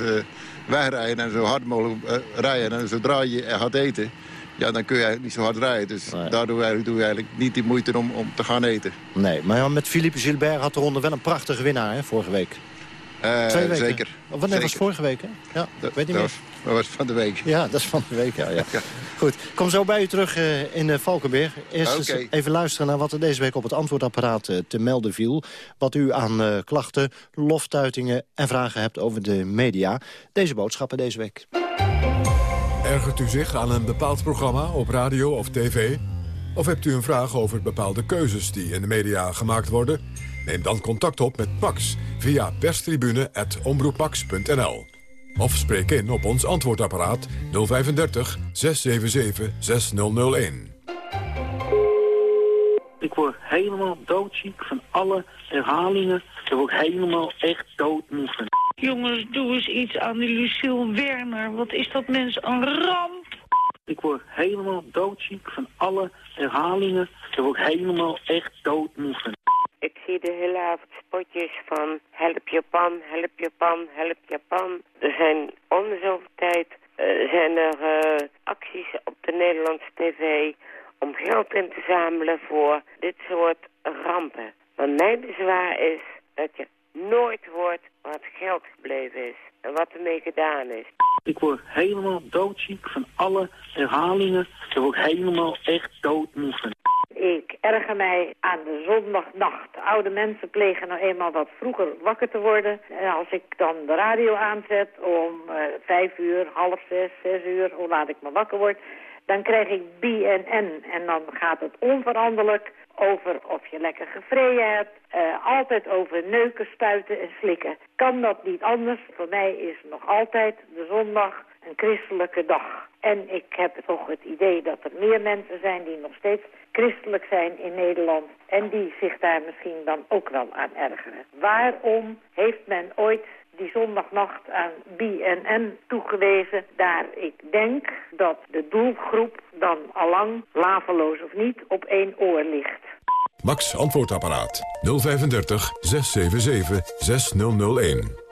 wegrijden en zo hard mogelijk rijden. En zodra je gaat eten, ja, dan kun je eigenlijk niet zo hard rijden. Dus nee. daardoor eigenlijk, doe je eigenlijk niet die moeite om, om te gaan eten. Nee, maar met Philippe Gilbert had de ronde wel een prachtige winnaar hè, vorige week. Uh, Twee weken. Zeker. Of wanneer was vorige week, hè? Ja, dat, weet niet dat meer. Was, dat was van de week. Ja, dat is van de week, ja. ja. ja. Goed, kom zo bij u terug uh, in uh, Valkenberg. Eerst okay. even luisteren naar wat er deze week op het antwoordapparaat uh, te melden viel. Wat u aan klachten, loftuitingen en vragen hebt over de media. Deze boodschappen deze week. Ergert u zich aan een bepaald programma op radio of tv? Of hebt u een vraag over bepaalde keuzes die in de media gemaakt worden? Neem dan contact op met Pax via perstribune.omroeppax.nl. Of spreek in op ons antwoordapparaat 035 677 6001. Ik word helemaal doodziek van alle herhalingen. Ik word helemaal echt doodmoe van. Jongens, doe eens iets aan die Lucille Werner. Wat is dat mens een ramp? Ik word helemaal doodziek van alle herhalingen. Ik word helemaal echt doodmoe van. Ik zie de hele avond spotjes van help Japan, help Japan, help Japan. Er zijn om de zoveel tijd uh, zijn er uh, acties op de Nederlandse tv om geld in te zamelen voor dit soort rampen. Wat mijn bezwaar is dat je nooit hoort wat geld gebleven is en wat ermee gedaan is. Ik word helemaal doodziek van alle herhalingen. Ik word helemaal echt doodmoe. Ik erger mij aan de zondagnacht. Oude mensen plegen nou eenmaal wat vroeger wakker te worden. En als ik dan de radio aanzet om uh, vijf uur, half zes, zes uur, hoe laat ik me wakker word... dan krijg ik BNN en dan gaat het onveranderlijk over of je lekker gevreden hebt. Uh, altijd over neuken, stuiten en slikken. Kan dat niet anders? Voor mij is nog altijd de zondag een christelijke dag. En ik heb toch het idee dat er meer mensen zijn die nog steeds christelijk zijn in Nederland. En die zich daar misschien dan ook wel aan ergeren. Waarom heeft men ooit die zondagnacht aan BNN toegewezen. Daar ik denk dat de doelgroep dan allang, laveloos of niet, op één oor ligt. Max Antwoordapparaat 035 677 6001.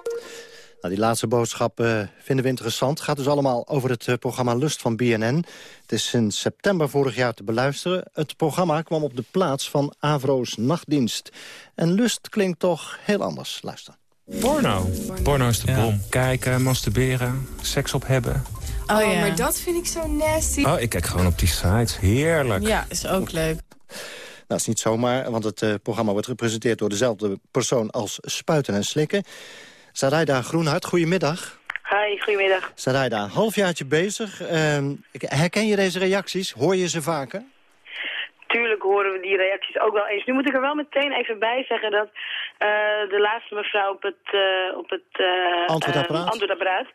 Nou, die laatste boodschap uh, vinden we interessant. Het gaat dus allemaal over het uh, programma Lust van BNN. Het is sinds september vorig jaar te beluisteren. Het programma kwam op de plaats van Avro's Nachtdienst. En Lust klinkt toch heel anders. Luister. Porno. Porno is de bom. Kijken, masturberen, seks op hebben. Oh, ja. maar dat vind ik zo nasty. Oh, ik kijk gewoon op die sites. Heerlijk. Ja, is ook leuk. Nou, is niet zomaar, want het uh, programma wordt gepresenteerd... door dezelfde persoon als Spuiten en Slikken. Sarayda Groenhart, goedemiddag. Hi, goedemiddag. Sarayda, halfjaartje bezig. Uh, herken je deze reacties? Hoor je ze vaker? Tuurlijk horen we die reacties ook wel eens. Nu moet ik er wel meteen even bij zeggen dat uh, de laatste mevrouw op het, uh, op het antwoordapparaat, antwoordapparaat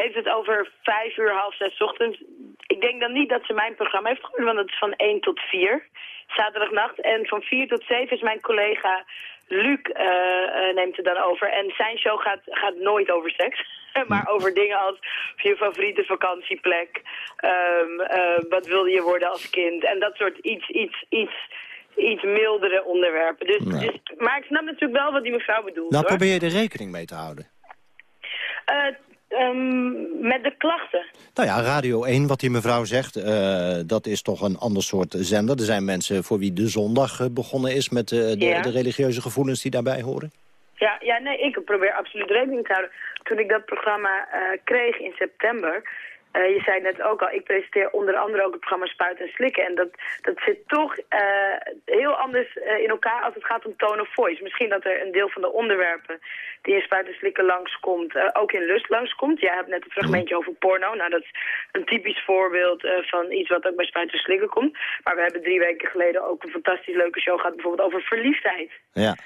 heeft het over vijf uur, half zes ochtends. Ik denk dan niet dat ze mijn programma heeft gehoord, want het is van 1 tot 4 zaterdagnacht. En van 4 tot 7 is mijn collega Luc uh, uh, neemt het dan over. En zijn show gaat, gaat nooit over seks. maar over dingen als je favoriete vakantieplek. Um, uh, wat wilde je worden als kind. En dat soort iets, iets, iets, iets mildere onderwerpen. Dus, Nou. dus, maar ik snap natuurlijk wel wat die mevrouw bedoelt. Nou, hoor. probeer je er rekening mee te houden. Eh, ehm, met de klachten. Nou ja, Radio 1, wat die mevrouw zegt, eh, dat is toch een ander soort zender. Er zijn mensen voor wie de zondag eh, begonnen is met eh, de, Ja. de religieuze gevoelens die daarbij horen. Ja, ja, nee, ik probeer absoluut rekening te houden. Toen ik dat programma kreeg in september... eh, je zei net ook al, ik presenteer onder andere ook het programma Spuiten en Slikken. En dat, dat zit toch eh, heel anders eh, in elkaar als het gaat om tone of voice. Misschien dat er een deel van de onderwerpen die in Spuiten en Slikken langskomt, ook in Lust langskomt. Jij hebt net een fragmentje over porno. Nou, dat is een typisch voorbeeld van iets wat ook bij Spuiten en Slikken komt. Maar we hebben drie weken geleden ook een fantastisch leuke show gehad, bijvoorbeeld over verliefdheid. Ja.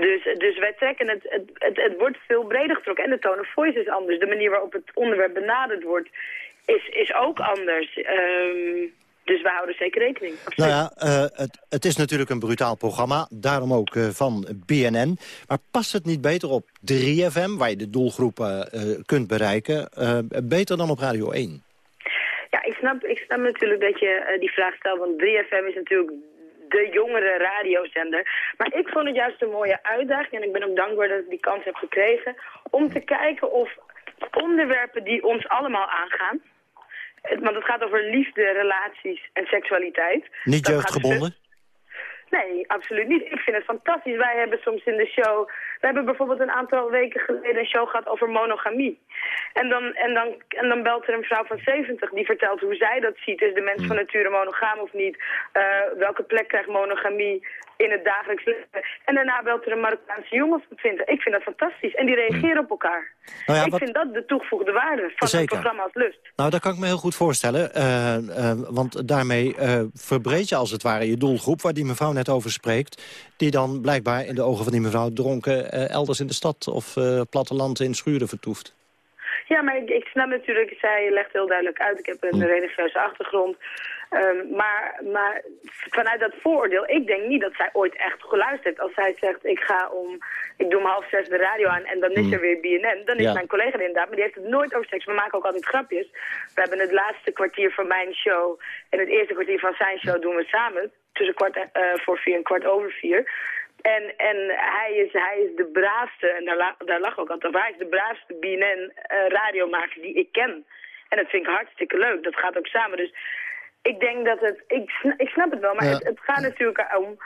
Dus, dus wij trekken het, het, het, het wordt veel breder getrokken. En de tone of voice is anders. De manier waarop het onderwerp benaderd wordt is, is ook anders. Ehm, dus we houden zeker rekening. Nou ja, eh, het, het is natuurlijk een brutaal programma, daarom ook eh, van BNN. Maar past het niet beter op 3FM, waar je de doelgroepen eh, kunt bereiken, beter dan op Radio 1? Ja, ik snap, ik snap natuurlijk dat je die vraag stelt. Want 3FM is natuurlijk de jongere radiozender. Maar ik vond het juist een mooie uitdaging. En ik ben ook dankbaar dat ik die kans heb gekregen. Om te kijken of onderwerpen die ons allemaal aangaan. Want het gaat over liefde, relaties en seksualiteit. Niet gaat jeugdgebonden? Nee, absoluut niet. Ik vind het fantastisch. Wij hebben soms in de show... We hebben bijvoorbeeld een aantal weken geleden een show gehad over monogamie. En dan, en dan, en dan belt er een vrouw van 70 die vertelt hoe zij dat ziet. Is de mens van nature monogaam of niet? Eh, welke plek krijgt monogamie in het dagelijks leven? En daarna belt er een Marokkaanse jongen van 20. Ik vind dat fantastisch. En die reageren op elkaar. Nou ja, ik wat- vind dat de toegevoegde waarde van Zeker. een programma als Lust. Nou, dat kan ik me heel goed voorstellen. eh, eh, want daarmee eh, verbreed je als het ware je doelgroep... waar die mevrouw net over spreekt... die dan blijkbaar in de ogen van die mevrouw dronken... elders in de stad of platteland in schuren vertoeft. Ja, maar ik, ik snap natuurlijk, zij legt heel duidelijk uit. Ik heb een religieuze achtergrond. Ehm, maar, maar vanuit dat vooroordeel, ik denk niet dat zij ooit echt geluisterd heeft. Als zij zegt, ik ga om, ik doe om half zes de radio aan en dan is er weer BNN. Dan is Ja. mijn collega er inderdaad, maar die heeft het nooit over seks. We maken ook altijd grapjes. We hebben het laatste kwartier van mijn show en het eerste kwartier van zijn show doen we samen. Tussen kwart eh, voor vier en kwart over vier. En, en hij, is, hij is de braafste, en daar, la- daar lag ook altijd, hij is de braafste BNN-radiomaker die ik ken. En dat vind ik hartstikke leuk, dat gaat ook samen. Dus ik denk dat het, ik, ik snap het wel, maar Ja. het, het gaat natuurlijk om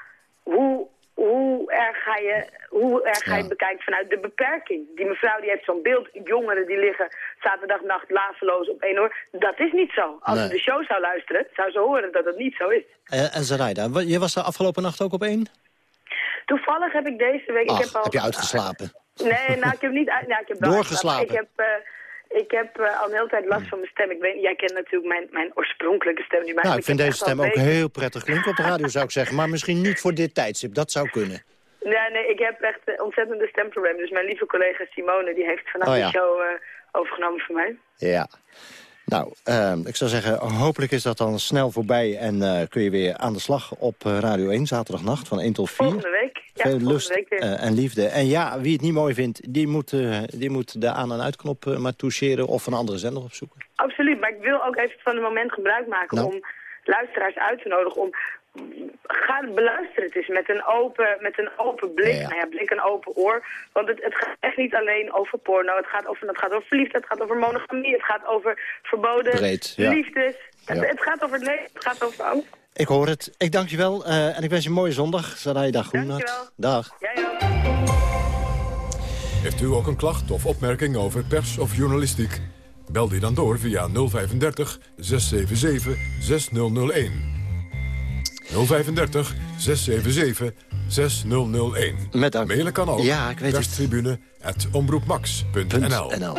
hoe, hoe erg ga je, hoe erg ga je bekijken vanuit de beperking. Die mevrouw die heeft zo'n beeld, jongeren die liggen zaterdagnacht laveloos op één oor. Dat is niet zo. Als Nee. ze de show zou luisteren, zou ze horen dat het niet zo is. Eh, en Zaraida, je was de afgelopen nacht ook op één? Toevallig heb ik deze week... Ach, ik heb, al, heb je uitgeslapen? Nee, nou, ik heb niet uit. Nou, ik heb Doorgeslapen. Ik heb, eh, ik heb eh, al een hele tijd last van mijn stem. Ik weet, jij kent natuurlijk mijn, mijn oorspronkelijke stem. Die mij, Nou, ik vind deze stem ook heel prettig klinken op de radio, zou ik zeggen. Maar misschien niet voor dit tijdstip, dat zou kunnen. Nee, nee, ik heb echt een ontzettende stemprobleem. Dus mijn lieve collega Simone, die heeft vanaf Oh, de show eh, overgenomen van mij. Ja. Nou, ehm, ik zou zeggen, hopelijk is dat dan snel voorbij... en eh, kun je weer aan de slag op eh, Radio 1, zaterdagnacht, van 1 tot 4. Volgende week. Ja, Veel volgende lust week eh, en liefde. En ja, wie het niet mooi vindt, die moet, die moet de aan- en uitknop maar toucheren... of een andere zender opzoeken. Absoluut, maar ik wil ook even van het moment gebruik maken Nou. om luisteraars uit te nodigen om ga beluisteren het eens met een open, met een open blik. Nou ja, blik en open oor. Want het, het gaat echt niet alleen over porno. Het gaat over, het gaat over verliefdheid, het gaat over monogamie, het gaat over verboden Breed, ja. liefdes. Het, Ja. het gaat over het leven, het gaat over angst. Ik hoor het. Ik dank je wel eh, en ik wens je een mooie zondag. Sarai dag Groenhart. Dag. Heeft u ook een klacht of opmerking over pers of journalistiek? Bel die dan door via 035 677 6001. 035 677 6001. Met dank. Mailen kan ook. Ja, ik weet Perstribune at omroepmax.nl. NL.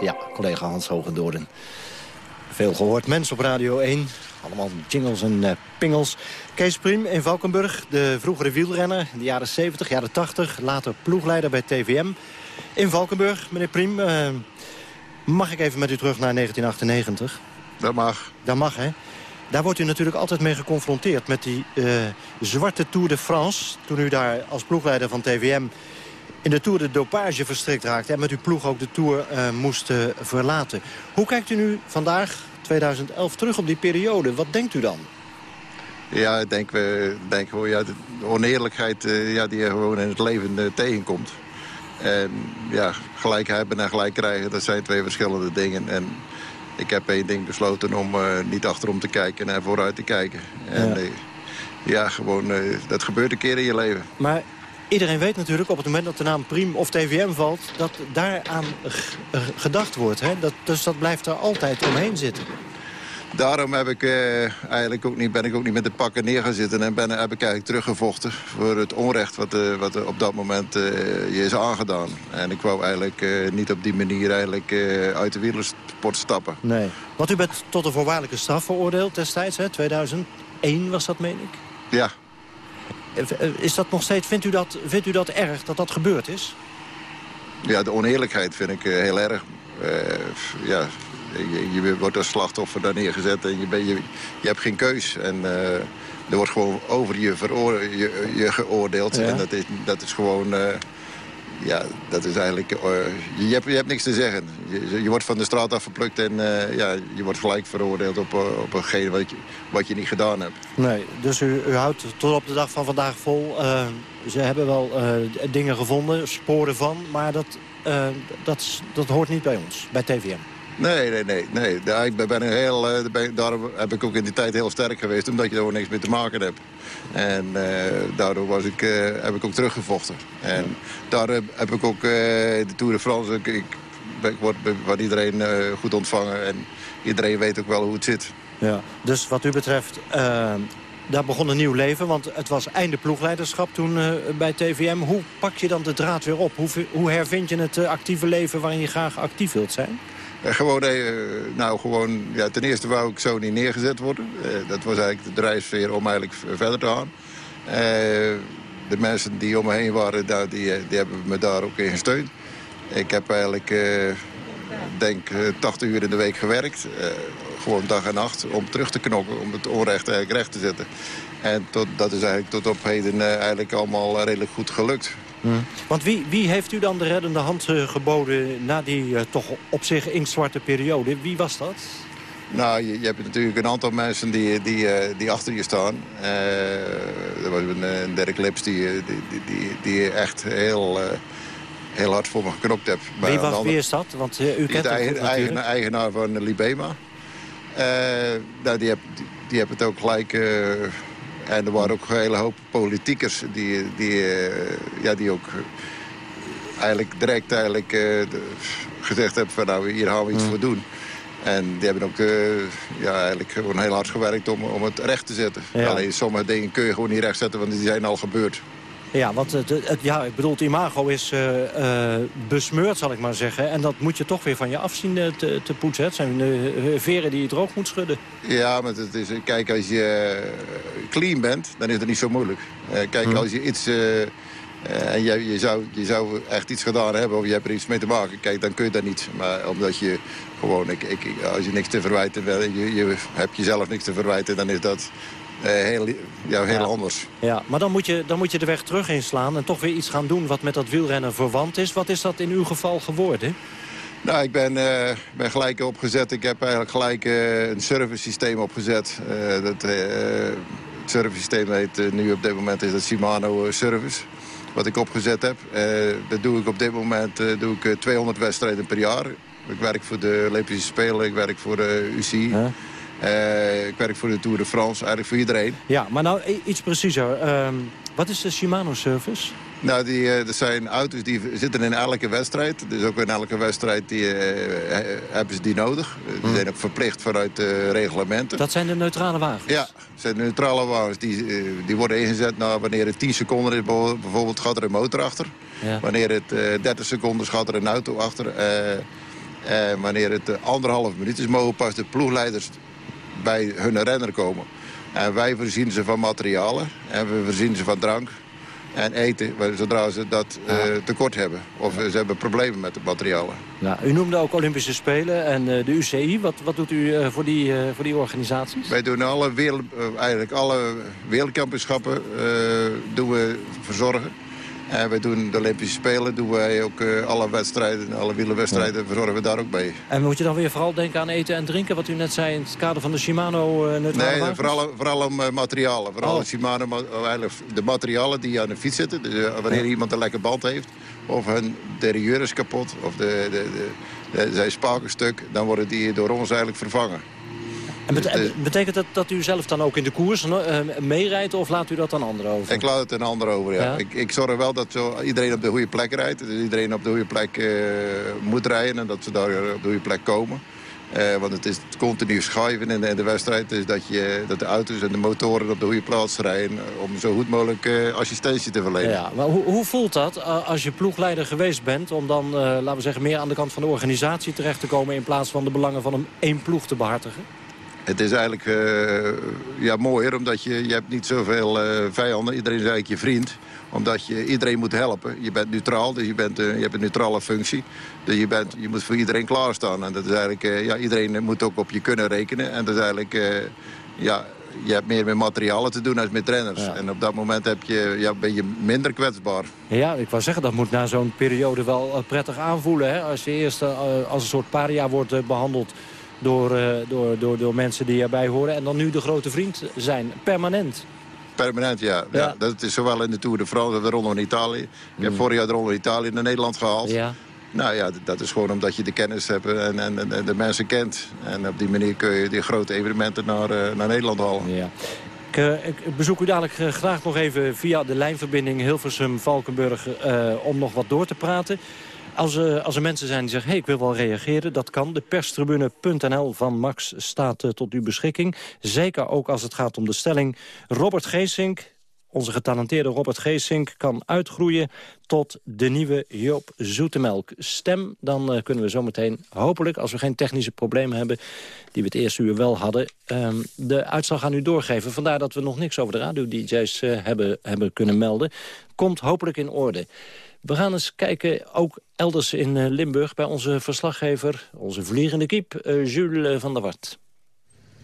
Ja, collega Hans Hogendoorn. Veel gehoord. Mens op Radio 1. Allemaal jingles en uh, pingels. Kees Priem in Valkenburg, de vroegere wielrenner. In de jaren 70, jaren 80. Later ploegleider bij TVM. In Valkenburg, meneer Priem. Uh, mag ik even met u terug naar 1998? Dat mag. Dat mag, hè? Daar wordt u natuurlijk altijd mee geconfronteerd met die uh, zwarte Tour de France. Toen u daar als ploegleider van TVM in de Tour de dopage verstrikt raakte... en met uw ploeg ook de Tour uh, moest uh, verlaten. Hoe kijkt u nu vandaag, 2011, terug op die periode? Wat denkt u dan? Ja, ik denk, we, denk gewoon, ja, de oneerlijkheid ja, die je gewoon in het leven tegenkomt. En ja, gelijk hebben en gelijk krijgen, dat zijn twee verschillende dingen. En ik heb één ding besloten om niet achterom te kijken en vooruit te kijken. En ja, ja gewoon, dat gebeurt een keer in je leven. Maar Iedereen weet natuurlijk op het moment dat de naam Priem of TVM valt... dat daaraan gedacht wordt. Hè? Dat, dus dat blijft er altijd omheen zitten. Daarom heb ik, eh, eigenlijk ook niet, ben ik ook niet met de pakken neer gaan zitten... en ben, heb ik eigenlijk teruggevochten voor het onrecht... wat, uh, wat op dat moment uh, je is aangedaan. En ik wou eigenlijk niet op die manier eigenlijk, uit de wielersport stappen. Nee. Want u bent tot een voorwaardelijke straf veroordeeld destijds, hè? 2001 was dat, meen ik? Ja, is dat nog steeds, vindt u dat, vindt u dat erg dat dat gebeurd is? Ja, de oneerlijkheid vind ik heel erg. Ja, je, je, wordt als slachtoffer daar neergezet en je, ben, je, je hebt geen keus. En uh, er wordt gewoon over je, je, je geoordeeld. Ja. En dat is, dat is gewoon ja, dat is eigenlijk... Uh, je, hebt, je hebt niks te zeggen. Je, je wordt van de straat afgeplukt en uh, ja, je wordt gelijk veroordeeld op, op hetgeen wat je, wat je niet gedaan hebt. Nee, dus u, u houdt tot op de dag van vandaag vol. ze hebben wel dingen gevonden, sporen van, maar dat, dat, dat hoort niet bij ons, bij TVM. Nee, nee, nee. nee. Ja, ik ben heel, daarom heb ik ook in die tijd heel sterk geweest, omdat je ook niks mee te maken hebt. En uh, daardoor was ik, uh, heb ik ook teruggevochten. En daar heb ik ook uh, de Tour de France. Ik, ik, word wordt iedereen goed ontvangen. En iedereen weet ook wel hoe het zit. Ja, dus wat u betreft, daar begon een nieuw leven. Want het was einde ploegleiderschap toen bij TVM. Hoe pak je dan de draad weer op? Hoe, hoe hervind je het actieve leven waarin je graag actief wilt zijn? Uh, gewoon, uh, nou, gewoon ja, ten eerste wou ik zo niet neergezet worden. Uh, dat was eigenlijk de drijfveer om eigenlijk verder te gaan. de mensen die om me heen waren, daar, die, die hebben me daar ook in gesteund. Ik heb eigenlijk, denk 80 uur in de week gewerkt. gewoon dag en nacht om terug te knokken, om het onrecht eigenlijk recht te zetten. En tot, dat is eigenlijk tot op heden eigenlijk allemaal redelijk goed gelukt. Want wie, wie heeft u dan de reddende hand uh, geboden na die uh, toch op zich inktzwarte periode? Wie was dat? Nou, je, je, hebt natuurlijk een aantal mensen die, die, uh, die achter je staan. er was een, Dirk Lips die, die, die, die echt heel, heel hard voor me geknopt heeft. Wie, was, wie is dat? Want u kent de eigen, eigen, eigenaar van Libema. nou, die, heb, die, die het ook gelijk en er waren ook een hele hoop politiekers die, die, uh, ja, die ook eigenlijk direct eigenlijk, uh, gezegd hebben van nou hier gaan we iets mm. voor doen. En die hebben ook uh, ja, eigenlijk gewoon heel hard gewerkt om, om het recht te zetten. Ja. Alleen sommige dingen kun je gewoon niet recht zetten, want die zijn al gebeurd. Ja, want het, het, ja, ik bedoel, het imago is uh, uh, besmeurd, zal ik maar zeggen. En dat moet je toch weer van je afzien te, te poetsen. Het zijn de veren die je droog moet schudden. Ja, maar het is, kijk, als je clean bent, dan is het niet zo moeilijk. kijk, hm. als je iets... en je, je, zou, je zou echt iets gedaan hebben of je hebt er iets mee te maken. Kijk, dan kun je dat niet. Maar omdat je gewoon, ik, ik, als je niks te verwijten je, je hebt jezelf niks te verwijten, dan is dat heel, ja, heel anders. Ja, maar dan moet, je, dan moet je de weg terug inslaan en toch weer iets gaan doen wat met dat wielrennen verwant is. Wat is dat in uw geval geworden? Nou, ik ben, uh, ben gelijk opgezet. Ik heb eigenlijk gelijk uh, een service systeem opgezet. dat, het service systeem heet nu op dit moment is het Shimano Service. Wat ik opgezet heb. dat doe ik op dit moment doe ik 200 wedstrijden per jaar. Ik werk voor de Olympische Spelen, ik werk voor de UCI. Ik werk voor de Tour de France, eigenlijk voor iedereen. Ja, maar nou iets preciezer. Uh, wat is de Shimano Service? Nou, die, er zijn auto's die zitten in elke wedstrijd. Dus ook in elke wedstrijd die, hebben ze die nodig. Die hmm. zijn ook verplicht vanuit de reglementen. Dat zijn de neutrale wagens? Ja, dat zijn de neutrale wagens. Die, die worden ingezet nou, wanneer het 10 seconden is. Bijvoorbeeld gaat er een motor achter. Ja. Wanneer het 30 seconden is, gaat er een auto achter. wanneer het anderhalf minuut is, mogen pas de ploegleiders bij hun renner komen. En wij voorzien ze van materialen en we voorzien ze van drank en eten, zodra ze dat uh, tekort hebben. Of ze hebben problemen met de materialen. U noemde ook Olympische Spelen en uh, de UCI. Wat, wat doet u uh, voor, die, voor die organisaties? Wij doen alle, wereld, eigenlijk alle wereldkampioenschappen doen we verzorgen. En we doen de Olympische Spelen, doen wij ook uh, alle wedstrijden, alle wielerwedstrijden, verzorgen we daar ook bij. En moet je dan weer vooral denken aan eten en drinken, wat u net zei in het kader van de Shimano uh, Nee, vooral, vooral om uh, materialen. Vooral oh. Shimano, eigenlijk de materialen die aan de fiets zitten. Dus, wanneer iemand een lekker band heeft, of hun derailleur is kapot, of de, de, de, de zijn spakenstuk, dan worden die door ons eigenlijk vervangen. En betekent dat dat u zelf dan ook in de koers uh, meerijdt of laat u dat aan anderen over? Ik laat het aan anderen over, ja. Ik, ik, zorg wel dat zo iedereen op de goede plek rijdt. Dus iedereen op de goede plek uh, moet rijden en dat ze daar op de goede plek komen. Uh, want het is continu schuiven in de, in de, wedstrijd. Dus dat, je, dat de auto's en de motoren op de goede plaats rijden... om zo goed mogelijk uh, assistentie te verlenen. Ja, maar hoe, hoe voelt dat als je ploegleider geweest bent... om dan, laten we zeggen, meer aan de kant van de organisatie terecht te komen... in plaats van de belangen van een één ploeg te behartigen? Het is eigenlijk uh, ja, mooier, omdat je, je hebt niet zoveel uh, vijanden. Iedereen is eigenlijk je vriend. Omdat je iedereen moet helpen. Je bent neutraal, dus je, bent, uh, je hebt een neutrale functie. Dus je, bent, je moet voor iedereen klaarstaan. En dat is eigenlijk, ja, iedereen moet ook op je kunnen rekenen. En dat is eigenlijk, ja, je hebt meer met materialen te doen als met trainers. En op dat moment heb je, ja, ben je minder kwetsbaar. Ja, ik wou zeggen, dat moet na zo'n periode wel prettig aanvoelen. Hè? Als je eerst als een soort paria wordt behandeld door, uh, door, door, door mensen die erbij horen. En dan nu de grote vriend zijn, permanent. Permanent, ja. ja. dat is zowel in de Tour de France als de Ronde van Italië. Ik heb mm. vorig jaar de Ronde van Italië naar Nederland gehaald. Ja. Nou ja, dat is gewoon omdat je de kennis hebt en, en, en de mensen kent. En op die manier kun je die grote evenementen naar, uh, naar Nederland halen. Ja. Ik, uh, ik, bezoek u dadelijk graag nog even via de lijnverbinding Hilversum-Valkenburg... Om nog wat door te praten. Als, uh, als er mensen zijn die zeggen, hey, ik wil wel reageren, dat kan. De perstribune.nl van Max staat uh, tot uw beschikking. Zeker ook als het gaat om de stelling. Robert Geesink, onze getalenteerde Robert Geesink kan uitgroeien tot de nieuwe Joop Zoetemelk. Stem, dan uh, kunnen we zometeen hopelijk, als we geen technische problemen hebben... die we het eerste uur wel hadden, um, de uitslag aan u doorgeven. Vandaar dat we nog niks over de radio-dj's hebben, hebben kunnen melden. Komt hopelijk in orde. We gaan eens kijken, ook elders in eh, Limburg... bij onze verslaggever, onze vliegende kiep, eh, Jules van der Wart.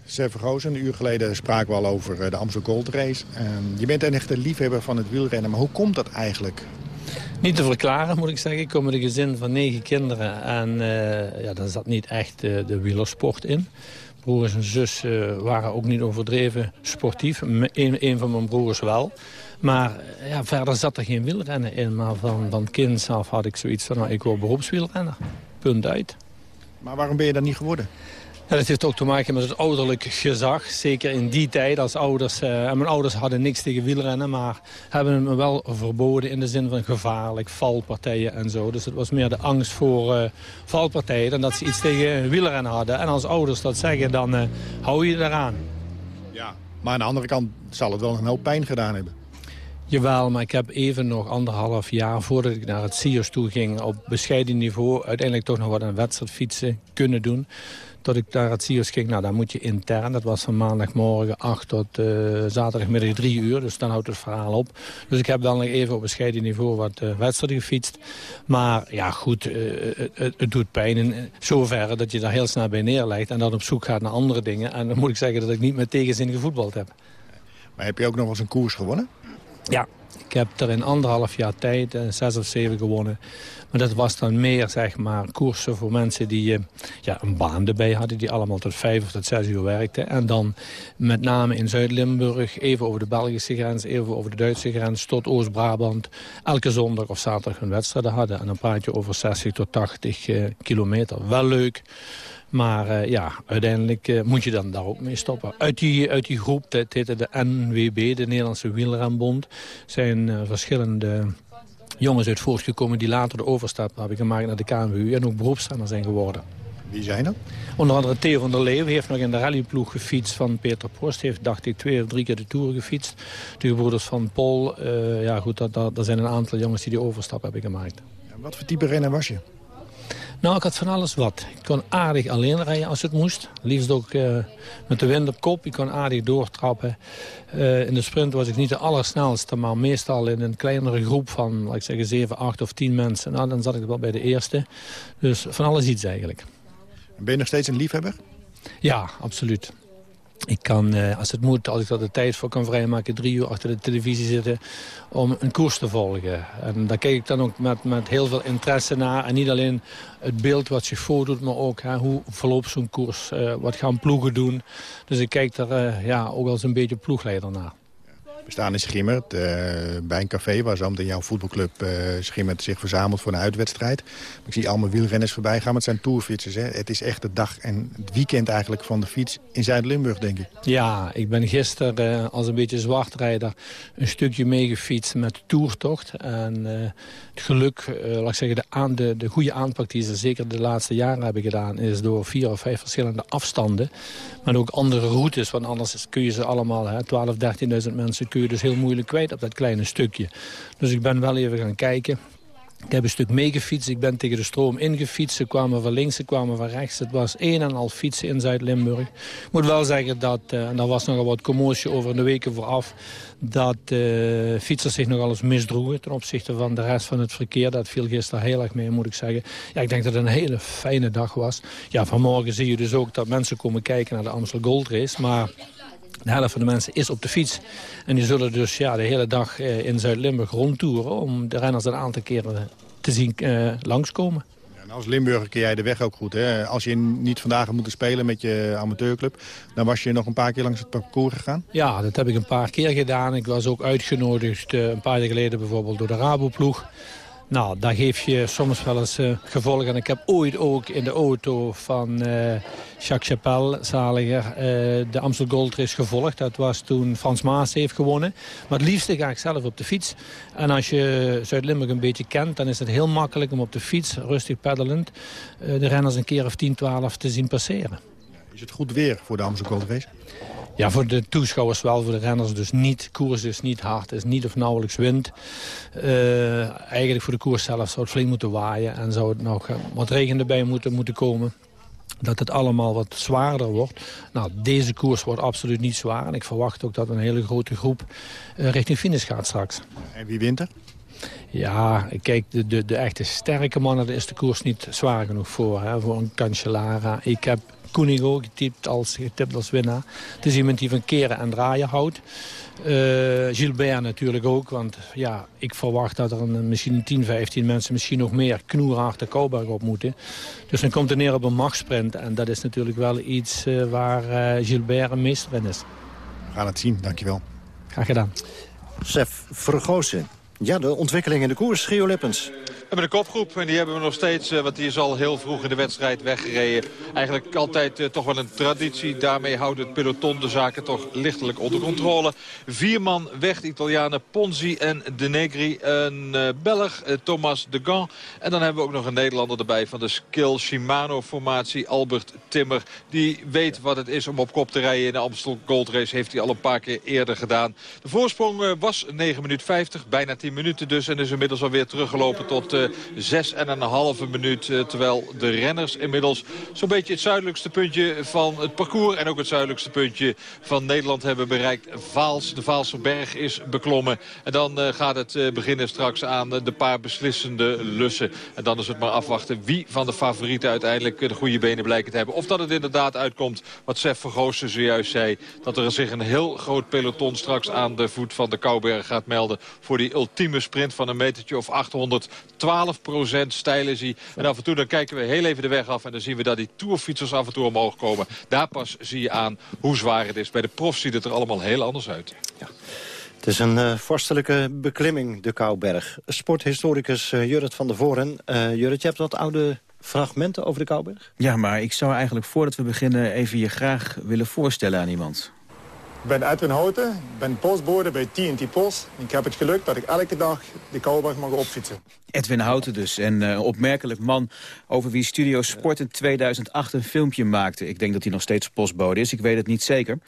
Sever een uur geleden spraken we al over eh, de Amsterdam Gold Race. Ehm, je bent een echte liefhebber van het wielrennen, maar hoe komt dat eigenlijk? Niet te verklaren, moet ik zeggen. Ik kom met een gezin van negen kinderen. En uh, ja, daar zat niet echt de wielersport in. Broers en zus waren ook niet overdreven sportief. Een, een van mijn broers wel. Maar ja, verder zat er geen wielrennen in. Maar van, van kind af had ik zoiets van, nou, ik wil beroepswielrenner. Punt uit. Maar waarom ben je dat niet geworden? Ja, dat heeft ook te maken met het ouderlijk gezag. Zeker in die tijd als ouders... Uh, en mijn ouders hadden niks tegen wielrennen... maar hebben me wel verboden in de zin van gevaarlijk, valpartijen en zo. Dus het was meer de angst voor uh, valpartijen... dan dat ze iets tegen wielrennen hadden. En als ouders dat zeggen, dan uh, hou je eraan. Ja, maar aan de andere kant zal het wel een hoop pijn gedaan hebben. Jawel, maar ik heb even nog anderhalf jaar voordat ik naar het Siers toe ging... op bescheiden niveau uiteindelijk toch nog wat een wedstrijdfietsen kunnen doen. Dat ik naar het Siers ging, nou daar moet je intern. Dat was van maandagmorgen 8 tot uh, zaterdagmiddag 3 uur. Dus dan houdt het verhaal op. Dus ik heb wel nog even op bescheiden niveau wat uh, wedstrijden gefietst. Maar ja goed, uh, het, doet pijn in zoverre dat je daar heel snel bij neerlegt... en dan op zoek gaat naar andere dingen. En dan moet ik zeggen dat ik niet met tegenzin gevoetbald heb. Maar heb je ook nog eens een koers gewonnen? Ja, ik heb er in anderhalf jaar tijd uh, zes of zeven gewonnen. Maar dat was dan meer, zeg maar, koersen voor mensen die uh, ja, een baan erbij hadden... die allemaal tot vijf of tot zes uur werkten. En dan met name in Zuid-Limburg, even over de Belgische grens... even over de Duitse grens, tot Oost-Brabant... elke zondag of zaterdag een wedstrijd hadden. En dan praat je over 60 tot 80 uh, kilometer. Wel leuk. Maar uh, ja, uiteindelijk uh, moet je dan daar ook mee stoppen. Uit die, uit die groep, dat heette de NWB, de Nederlandse Wielrenbond... zijn uh, verschillende jongens uit voortgekomen die later de overstap hebben gemaakt naar de KMU en ook beroepsrenner zijn geworden. Wie zijn dat? Onder andere Theo van der Leeuw heeft nog in de rallyploeg gefietst van Peter Prost. Heeft, dacht ik, twee of drie keer de Tour gefietst. De gebroeders van Paul. Ja, goed, dat, dat, dat zijn een aantal jongens die die overstap hebben gemaakt. wat voor type renner was je? Nou, ik had van alles wat. Ik kon aardig alleen rijden als het moest. Liefst ook uh, met de wind op kop. Ik kon aardig doortrappen. Uh, in de sprint was ik niet de allersnelste, maar meestal in een kleinere groep van, laat ik zeggen, 7, 8 of 10 mensen. Nou, dan zat ik wel bij de eerste. Dus van alles iets eigenlijk. Ben je nog steeds een liefhebber? Ja, absoluut. Ik kan, eh, als het moet, als ik er de tijd voor kan vrijmaken... drie uur achter de televisie zitten om een koers te volgen. En daar kijk ik dan ook met, met heel veel interesse naar. En niet alleen het beeld wat zich voordoet, maar ook hè, hoe verloopt zo'n koers. Uh, wat gaan ploegen doen. Dus ik kijk er uh, ja, ook als een beetje ploegleider naar. We staan in Schimmert, uh, bij een café waar zo jouw voetbalclub uh, zich verzamelt voor een uitwedstrijd. Ik zie allemaal wielrenners voorbij gaan, maar het zijn tourfietsers. Hè? Het is echt de dag en het weekend eigenlijk van de fiets in Zuid-Limburg, denk ik. Ja, ik ben gisteren uh, als een beetje zwartrijder een stukje meegefietst met de toertocht. En het geluk, laat ik zeggen, de, aan, de, de goede aanpak die ze zeker de laatste jaren hebben gedaan... is door vier of vijf verschillende afstanden, maar ook andere routes. Want anders kun je ze allemaal, hè, 12, 13.000 mensen je dus heel moeilijk kwijt op dat kleine stukje. Dus ik ben wel even gaan kijken. Ik heb een stuk meegefietst. Ik ben tegen de stroom ingefietst. Ze kwamen van links, ze kwamen van rechts. Het was een en al fietsen in Zuid-Limburg. Ik moet wel zeggen dat, uh, en daar was nogal wat commotie over de weken vooraf... dat uh, fietsers zich nogal eens misdroegen ten opzichte van de rest van het verkeer. Dat viel gisteren heel erg mee, moet ik zeggen. Ja, ik denk dat het een hele fijne dag was. Ja, vanmorgen zie je dus ook dat mensen komen kijken naar de Amstel Gold Race. Maar de helft van de mensen is op de fiets. En die zullen dus ja, de hele dag uh, in Zuid-Limburg rondtoeren... om de renners een aantal keren te zien uh, langskomen. En als Limburger ken jij de weg ook goed. Hè? Als je niet vandaag had moeten spelen met je amateurclub... dan was je nog een paar keer langs het parcours gegaan? Ja, dat heb ik een paar keer gedaan. Ik was ook uitgenodigd uh, een paar jaar geleden bijvoorbeeld door de Raboploeg. Nou, daar geef je soms wel eens uh, gevolgen. En ik heb ooit ook in de auto van uh, Jacques Chapelle, zaliger, uh, de Amstel Gold Race gevolgd. Dat was toen Frans Maas heeft gewonnen. Maar het liefste ga ik zelf op de fiets. En als je Zuid-Limburg een beetje kent, dan is het heel makkelijk om op de fiets, rustig peddelend, de renners een keer of 10, 12 te zien passeren. Is het goed weer voor de Amstel Gold Race? Ja, voor de toeschouwers wel, voor de renners dus niet. Koers is niet hard, is niet of nauwelijks wind. Uh, eigenlijk voor de koers zelf zou het flink moeten waaien... en zou het nog wat regen erbij moeten, moeten komen dat het allemaal wat zwaarder wordt. Nou, deze koers wordt absoluut niet zwaar. En ik verwacht ook dat een hele grote groep uh, richting finish gaat straks. En wie wint er? Ja, kijk, de, de, de echte sterke mannen, daar is de koers niet zwaar genoeg voor. Hè, voor een Cancellara. Ik heb Koenigo getipt als, getipt als winnaar. Het is iemand die van keren en draaien houdt. Uh, Gilbert natuurlijk ook, want ja, ik verwacht dat er een, misschien 10, 15 mensen, misschien nog meer, knoerhard de Kouberg op moeten. Dus dan komt het neer op een machtsprint en dat is natuurlijk wel iets uh, waar uh, Gilbert een meester in is. We gaan het zien, dankjewel. Graag gedaan. Sef Vergozen. Ja, de ontwikkeling in de koers, Geo Lippens. We hebben een kopgroep en die hebben we nog steeds, uh, want die is al heel vroeg in de wedstrijd weggereden. Eigenlijk altijd uh, toch wel een traditie. Daarmee houdt het peloton de zaken toch lichtelijk onder controle. Vier man weg, de Italianen Ponzi en De Negri. Een uh, Belg, Thomas de Gant. En dan hebben we ook nog een Nederlander erbij van de Skill Shimano-formatie. Albert Timmer, die weet wat het is om op kop te rijden in de Amstel Gold Race. Heeft hij al een paar keer eerder gedaan. De voorsprong was 9 minuten 50, bijna 10 minuten dus. En is inmiddels alweer teruggelopen tot zes en een halve minuut. Terwijl de renners inmiddels zo'n beetje het zuidelijkste puntje van het parcours... en ook het zuidelijkste puntje van Nederland hebben bereikt. Vaals, de Vaalse berg is beklommen. En dan gaat het beginnen straks aan de paar beslissende lussen. En dan is het maar afwachten wie van de favorieten uiteindelijk de goede benen blijken te hebben. Of dat het inderdaad uitkomt wat Sef Vergoosen zojuist zei. Dat er zich een heel groot peloton straks aan de voet van de Kouberg gaat melden... voor die ultieme sprint van een metertje of 800 12% stijl is hij. En af en toe dan kijken we heel even de weg af. En dan zien we dat die tourfietsers af en toe omhoog komen. Daar pas zie je aan hoe zwaar het is. Bij de profs ziet het er allemaal heel anders uit. Ja. Het is een uh, vorstelijke beklimming, de Kouberg. Sporthistoricus uh, Jurrit van der Voren. Uh, Jurrit, je hebt wat oude fragmenten over de Kouberg? Ja, maar ik zou eigenlijk voordat we beginnen even je graag willen voorstellen aan iemand. Ik ben Edwin Houten, ik ben postbode bij TNT Post. Ik heb het geluk dat ik elke dag de Kouwberg mag opfietsen. Edwin Houten dus, en uh, opmerkelijk man over wie Studio Sport in 2008 een filmpje maakte. Ik denk dat hij nog steeds postbode is, ik weet het niet zeker.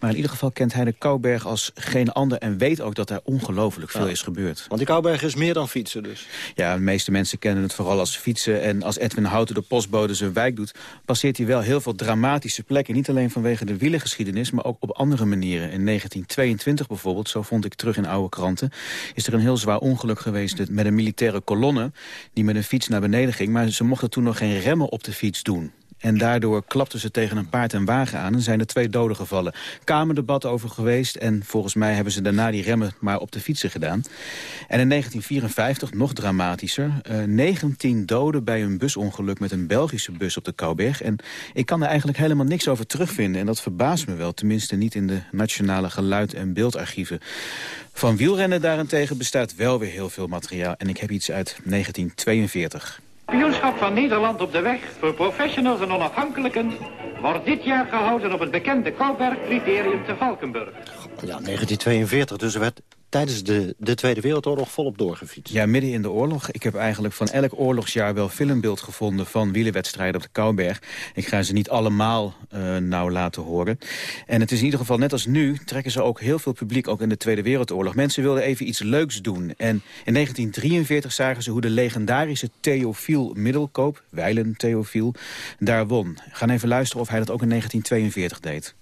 Maar in ieder geval kent hij de Kouwberg als geen ander... en weet ook dat er ongelooflijk veel is gebeurd. Want die Kouwberg is meer dan fietsen dus? Ja, de meeste mensen kennen het vooral als fietsen. En als Edwin Houten de postbode zijn wijk doet... passeert hij wel heel veel dramatische plekken. Niet alleen vanwege de wielengeschiedenis, maar ook op andere manieren. In 1922 bijvoorbeeld, zo vond ik terug in oude kranten... is er een heel zwaar ongeluk geweest met een militaire kolonne... die met een fiets naar beneden ging. Maar ze mochten toen nog geen remmen op de fiets doen. En daardoor klapten ze tegen een paard en wagen aan en zijn er twee doden gevallen. Kamerdebat over geweest en volgens mij hebben ze daarna die remmen maar op de fietsen gedaan. En in 1954, nog dramatischer, uh, eh, 19 doden bij een busongeluk met een Belgische bus op de Kouberg. En ik kan er eigenlijk helemaal niks over terugvinden en dat verbaast me wel. Tenminste niet in de nationale geluid- en beeldarchieven. Van wielrennen daarentegen bestaat wel weer heel veel materiaal en ik heb iets uit 1942. Kampioenschap van Nederland op de weg voor professionals en onafhankelijken wordt dit jaar gehouden op het bekende Kouberg Criterium te Valkenburg. Ja, 1942, dus er werd tijdens de, de Tweede Wereldoorlog volop doorgefietst. Ja, midden in de oorlog. Ik heb eigenlijk van elk oorlogsjaar wel filmbeeld gevonden... van wielenwedstrijden op de Kouberg. Ik ga ze niet allemaal uh, nou laten horen. En het is in ieder geval, net als nu, trekken ze ook heel veel publiek... ook in de Tweede Wereldoorlog. Mensen wilden even iets leuks doen. En in 1943 zagen ze hoe de legendarische Theofiel Middelkoop... Weilen Theofiel, daar won. Gaan even luisteren of hij dat ook in 1942 deed.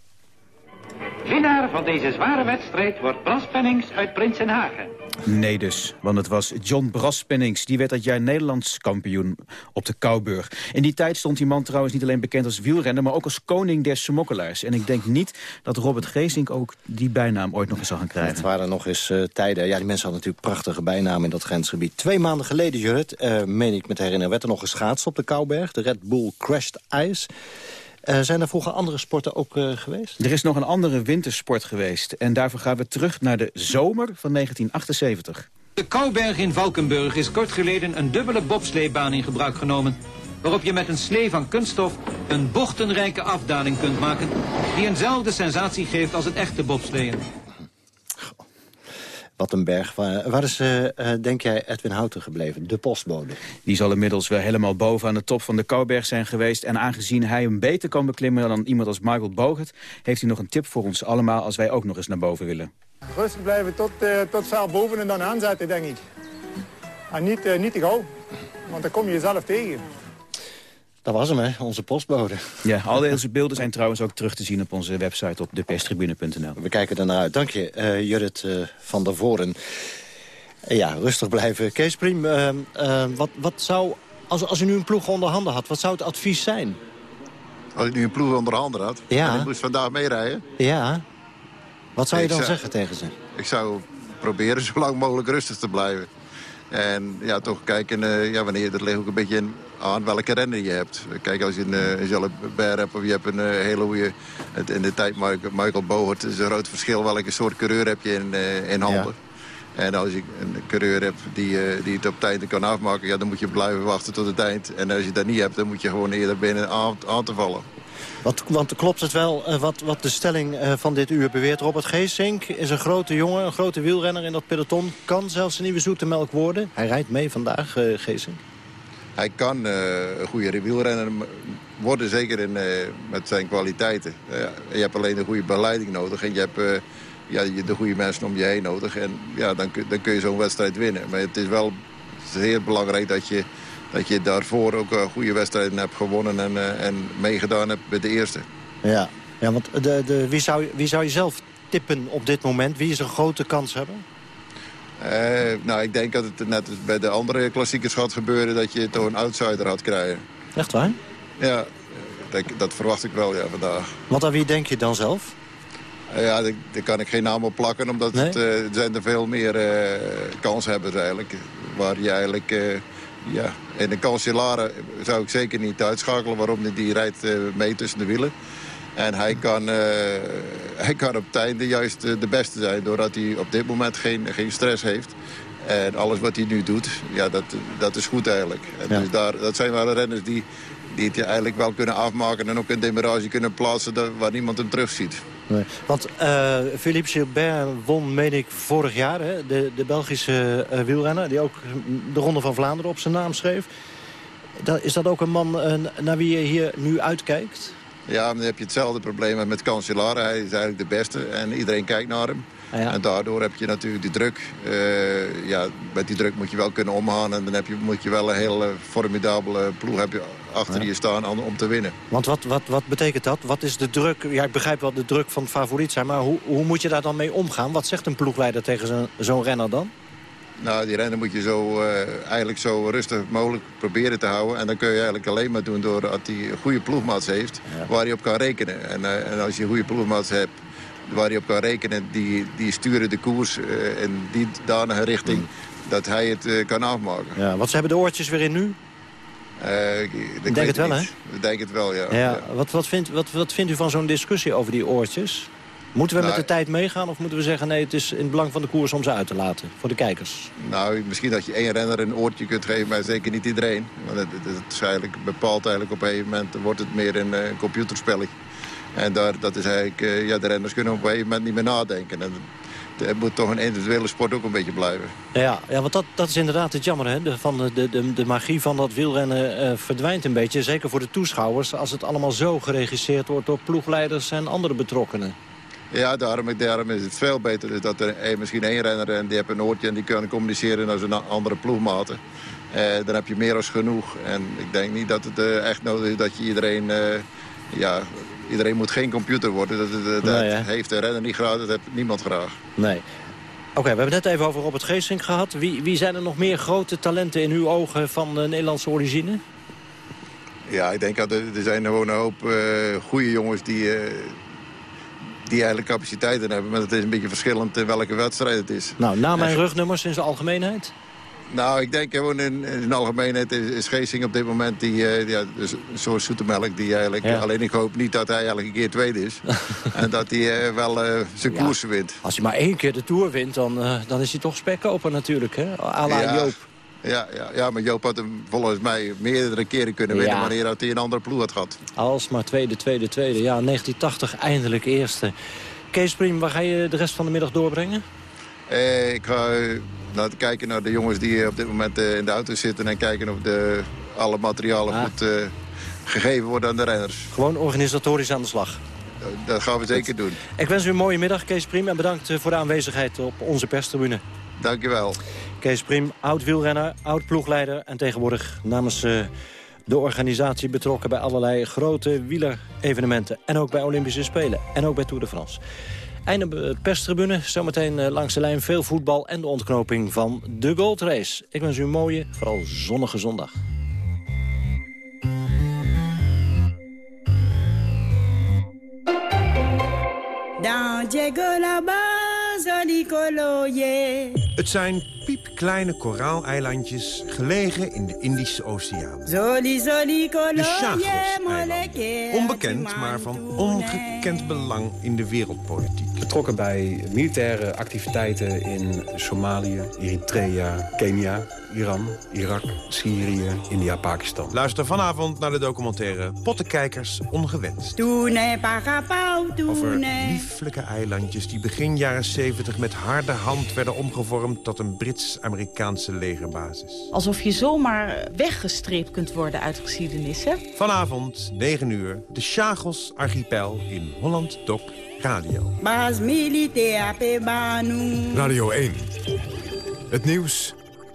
Winnaar van deze zware wedstrijd wordt Bras Pennings uit Prinsenhagen. Nee dus, want het was John Braspennings. Die werd dat jaar Nederlands kampioen op de Kouburg. In die tijd stond die man trouwens niet alleen bekend als wielrenner... maar ook als koning der smokkelaars. En ik denk niet dat Robert Geesink ook die bijnaam ooit nog eens zal gaan krijgen. Het waren nog eens uh, tijden. Ja, die mensen hadden natuurlijk prachtige bijnamen in dat grensgebied. Twee maanden geleden, Jurrit, uh, meen ik me te herinneren... werd er nog geschaatst op de Kouberg. De Red Bull Crashed Ice... Uh, zijn er vroeger andere sporten ook uh, geweest? Er is nog een andere wintersport geweest. En daarvoor gaan we terug naar de zomer van 1978. De Kouberg in Valkenburg is kort geleden een dubbele bobsleebaan in gebruik genomen. Waarop je met een slee van kunststof een bochtenrijke afdaling kunt maken... die eenzelfde sensatie geeft als het echte bobsleeën. Wat een berg. Waar, waar is, uh, denk jij, Edwin Houten gebleven? De postbode. Die zal inmiddels wel helemaal boven aan de top van de Kouberg zijn geweest. En aangezien hij hem beter kan beklimmen dan iemand als Michael Bogert... heeft hij nog een tip voor ons allemaal als wij ook nog eens naar boven willen. Rustig blijven tot, uh, tot ver boven en dan aanzetten, denk ik. En niet, uh, niet te gauw, want dan kom je jezelf tegen. Dat was hem, hè, onze postbode. Ja, al deze beelden zijn trouwens ook terug te zien op onze website op deperstribune.nl. We kijken er naar uit. Dank je, uh, Judith uh, van der Voren. Uh, ja, rustig blijven. Kees Priem, wat, wat zou, als, als u nu een ploeg onder handen had, wat zou het advies zijn? Als ik nu een ploeg onder handen had ja. en ik moest vandaag meerijden? Ja. Wat zou je dan zeggen tegen ze? Ik zou proberen zo lang mogelijk rustig te blijven. En ja, toch kijken, uh, ja, wanneer, dat ligt ook een beetje aan welke renner je hebt. Kijk, als je een, uh, een hebt of je hebt een uh, hele goede... In de tijd Michael Bogert is een groot verschil welke soort coureur heb je in, in handen. En als je een coureur hebt die, die het op tijd kan afmaken... Ja, dan moet je blijven wachten tot het eind. En als je dat niet hebt, dan moet je gewoon eerder binnen aan, aan te vallen. Want, want klopt het wel wat, wat de stelling van dit uur beweert? Robert Geesink is een grote jongen, een grote wielrenner in dat peloton. Kan zelfs een nieuwe zoetemelk worden. Hij rijdt mee vandaag, Geesink. Hij kan een goede wielrenner worden, zeker in, met zijn kwaliteiten. je hebt alleen een goede begeleiding nodig en je hebt ja, de goede mensen om je heen nodig. En ja, dan, dan kun je zo'n wedstrijd winnen. Maar het is wel heel belangrijk dat je dat je daarvoor ook goede wedstrijden hebt gewonnen en, en meegedaan hebt bij de eerste. Ja, ja want de, de, wie, zou, wie zou je zelf tippen op dit moment? Wie is een grote kans hebben? Uh, nou, ik denk dat het net bij de andere klassiekers gaat gebeuren... dat je toch een outsider had krijgen. Echt waar? Ja, dat, dat verwacht ik wel ja, vandaag. Want aan wie denk je dan zelf? ja, daar, kan ik geen naam op plakken, omdat het, er zijn er veel meer kanshebbers eigenlijk. Waar je eigenlijk ja, en de Cancellara zou ik zeker niet uitschakelen. Waarom die rijdt uh, mee tussen de wielen. En hij kan, uh, hij kan op einde juist de beste zijn. Doordat hij op dit moment geen, geen stress heeft. En alles wat hij nu doet, ja, dat, dat is goed eigenlijk. En dus daar, dat zijn wel de renners die, die het eigenlijk wel kunnen afmaken... en ook een demarage kunnen plaatsen waar niemand hem terugziet. Nee. Want uh, Philippe Gilbert won, meen ik, vorig jaar... Hè, de, de Belgische uh, wielrenner... die ook de Ronde van Vlaanderen op zijn naam schreef. Dat, is dat ook een man uh, naar wie je hier nu uitkijkt? Ja, dan heb je hetzelfde probleem met Cancellara. Hij is eigenlijk de beste en iedereen kijkt naar hem. Ah, ja. En daardoor heb je natuurlijk die druk. Uh, ja, met die druk moet je wel kunnen omgaan. En dan heb je, moet je wel een hele formidabele ploeg heb je achter je staan om te winnen. Want wat, wat, wat betekent dat? Wat is de druk? Ja, ik begrijp wel de druk van favoriet zijn. Maar hoe, hoe moet je daar dan mee omgaan? Wat zegt een ploegleider tegen zo'n renner dan? Nou, die renner moet je zo, uh, eigenlijk zo rustig mogelijk proberen te houden. En dan kun je eigenlijk alleen maar doen door dat hij een goede ploegmaats heeft... waar hij op kan rekenen. En, uh, en als je een goede ploegmaats hebt waar hij op kan rekenen... die, die sturen de koers uh, in die danige richting mm. dat hij het kan afmaken. Ja, wat ze hebben de oortjes weer in nu? ik, ik denk het wel, hè? Ik denk het wel, ja. ja, ja. Wat, wat, vindt, wat, wat vindt u van zo'n discussie over die oortjes? Moeten we met Nou, de tijd meegaan of moeten we zeggen... nee, het is in het belang van de koers om ze uit te laten voor de kijkers? Nou, misschien dat je één renner een oortje kunt geven, maar zeker niet iedereen. Want het, het, het is eigenlijk bepaald eigenlijk op een gegeven moment... wordt het meer een, uh, computerspelletje. En daar, dat is eigenlijk, uh, ja, de renners kunnen op een gegeven moment niet meer nadenken. En het moet toch een individuele sport ook een beetje blijven. Ja, ja want dat, dat is inderdaad het jammer. Hè? De, van de, de, de magie van dat wielrennen uh, verdwijnt een beetje. Zeker voor de toeschouwers. Als het allemaal zo geregisseerd wordt door ploegleiders en andere betrokkenen. Ja, daarom, daarom is het veel beter. Dus dat er eh, misschien één renner en die heeft een oortje en die kan communiceren naar zijn andere ploegmaten. Eh, dan heb je meer als genoeg. En ik denk niet dat het uh, echt nodig is dat je iedereen... ja, iedereen moet geen computer worden. Dat, dat, dat nee, heeft de renner niet graag, dat heeft niemand graag. Nee. Oké, okay, we hebben het net even over Robert Geesink gehad. Wie, wie zijn er nog meer grote talenten in uw ogen van Nederlandse origine? Ja, ik denk dat er, er zijn gewoon een hoop goede jongens die die eigenlijk capaciteiten hebben. Maar het is een beetje verschillend in welke wedstrijd het is. Nou, naam en rugnummers in zijn algemeenheid? Nou, ik denk gewoon in, in de algemeenheid is, is Geesing op dit moment die, uh, ja, dus een soort zoetemelk. Die eigenlijk, ja. Alleen ik hoop niet dat hij eigenlijk een keer tweede is. en dat hij uh, wel uh, zijn ja. koersen wint. Als hij maar één keer de Tour wint, dan, dan is hij toch spekkoper natuurlijk. Hè? A la ja. Joop. Ja, ja, ja, maar Joop had hem volgens mij meerdere keren kunnen winnen... Ja. wanneer hij een andere ploeg had gehad. Alsmaar tweede, tweede, tweede. Ja, 1980 eindelijk eerste. Kees Priem, waar ga je de rest van de middag doorbrengen? Eh, ik ga uh, kijken naar de jongens die op dit moment uh, in de auto zitten... en kijken of de, alle materialen ah. goed uh, gegeven worden aan de renners. Gewoon organisatorisch aan de slag. Dat gaan we zeker doen. Ik wens u een mooie middag, Kees Priem. En bedankt voor de aanwezigheid op onze perstribune. Dank u wel. Kees Priem, oud-wielrenner, oud-ploegleider... en tegenwoordig namens uh, de organisatie betrokken bij allerlei grote wielerevenementen. En ook bij Olympische Spelen. En ook bij Tour de France. Einde perstribune, zometeen uh, langs de lijn veel voetbal... en de ontknoping van de Gold Race. Ik wens u een mooie, vooral zonnige zondag. Dans Diego la Het zijn piepkleine koraaleilandjes gelegen in de Indische Oceaan. De Chagos-eilanden. Onbekend, maar van ongekend belang in de wereldpolitiek. Betrokken bij militaire activiteiten in Somalië, Eritrea, Kenia, Iran, Irak, Syrië, India, Pakistan. Luister vanavond naar de documentaire Pottenkijkers Ongewenst. Over lieflijke eilandjes die begin jaren 70 met harde hand werden omgevormd tot een Brits-Amerikaanse legerbasis. Alsof je zomaar weggestreept kunt worden uit geschiedenis, hè? Vanavond, 9 uur, de Chagos Archipel in Holland Doc Radio. Radio 1. Het nieuws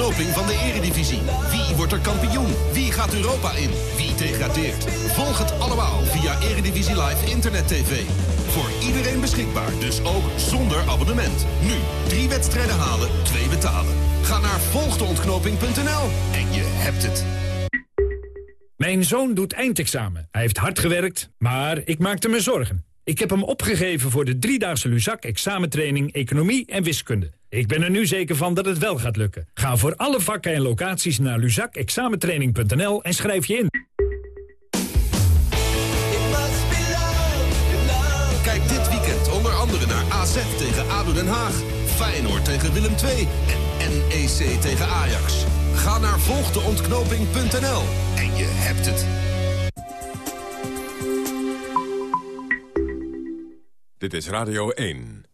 ontknoping van de eredivisie. Wie wordt er kampioen? Wie gaat Europa in? Wie degradeert? Volg het allemaal via Eredivisie Live Internet TV. Voor iedereen beschikbaar, dus ook zonder abonnement. Nu, drie wedstrijden halen, twee betalen. Ga naar volgdeontknoping.nl en je hebt het. Mijn zoon doet eindexamen. Hij heeft hard gewerkt, maar ik maakte me zorgen. Ik heb hem opgegeven voor de driedaagse Luzak examentraining Economie en Wiskunde. Ik ben er nu zeker van dat het wel gaat lukken. Ga voor alle vakken en locaties naar luzakexamentraining.nl en schrijf je in. Kijk dit weekend onder andere naar AZ tegen ADO Den Haag, Feyenoord tegen Willem II en NEC tegen Ajax. Ga naar volgdeontknoping.nl en je hebt het. Dit is Radio 1.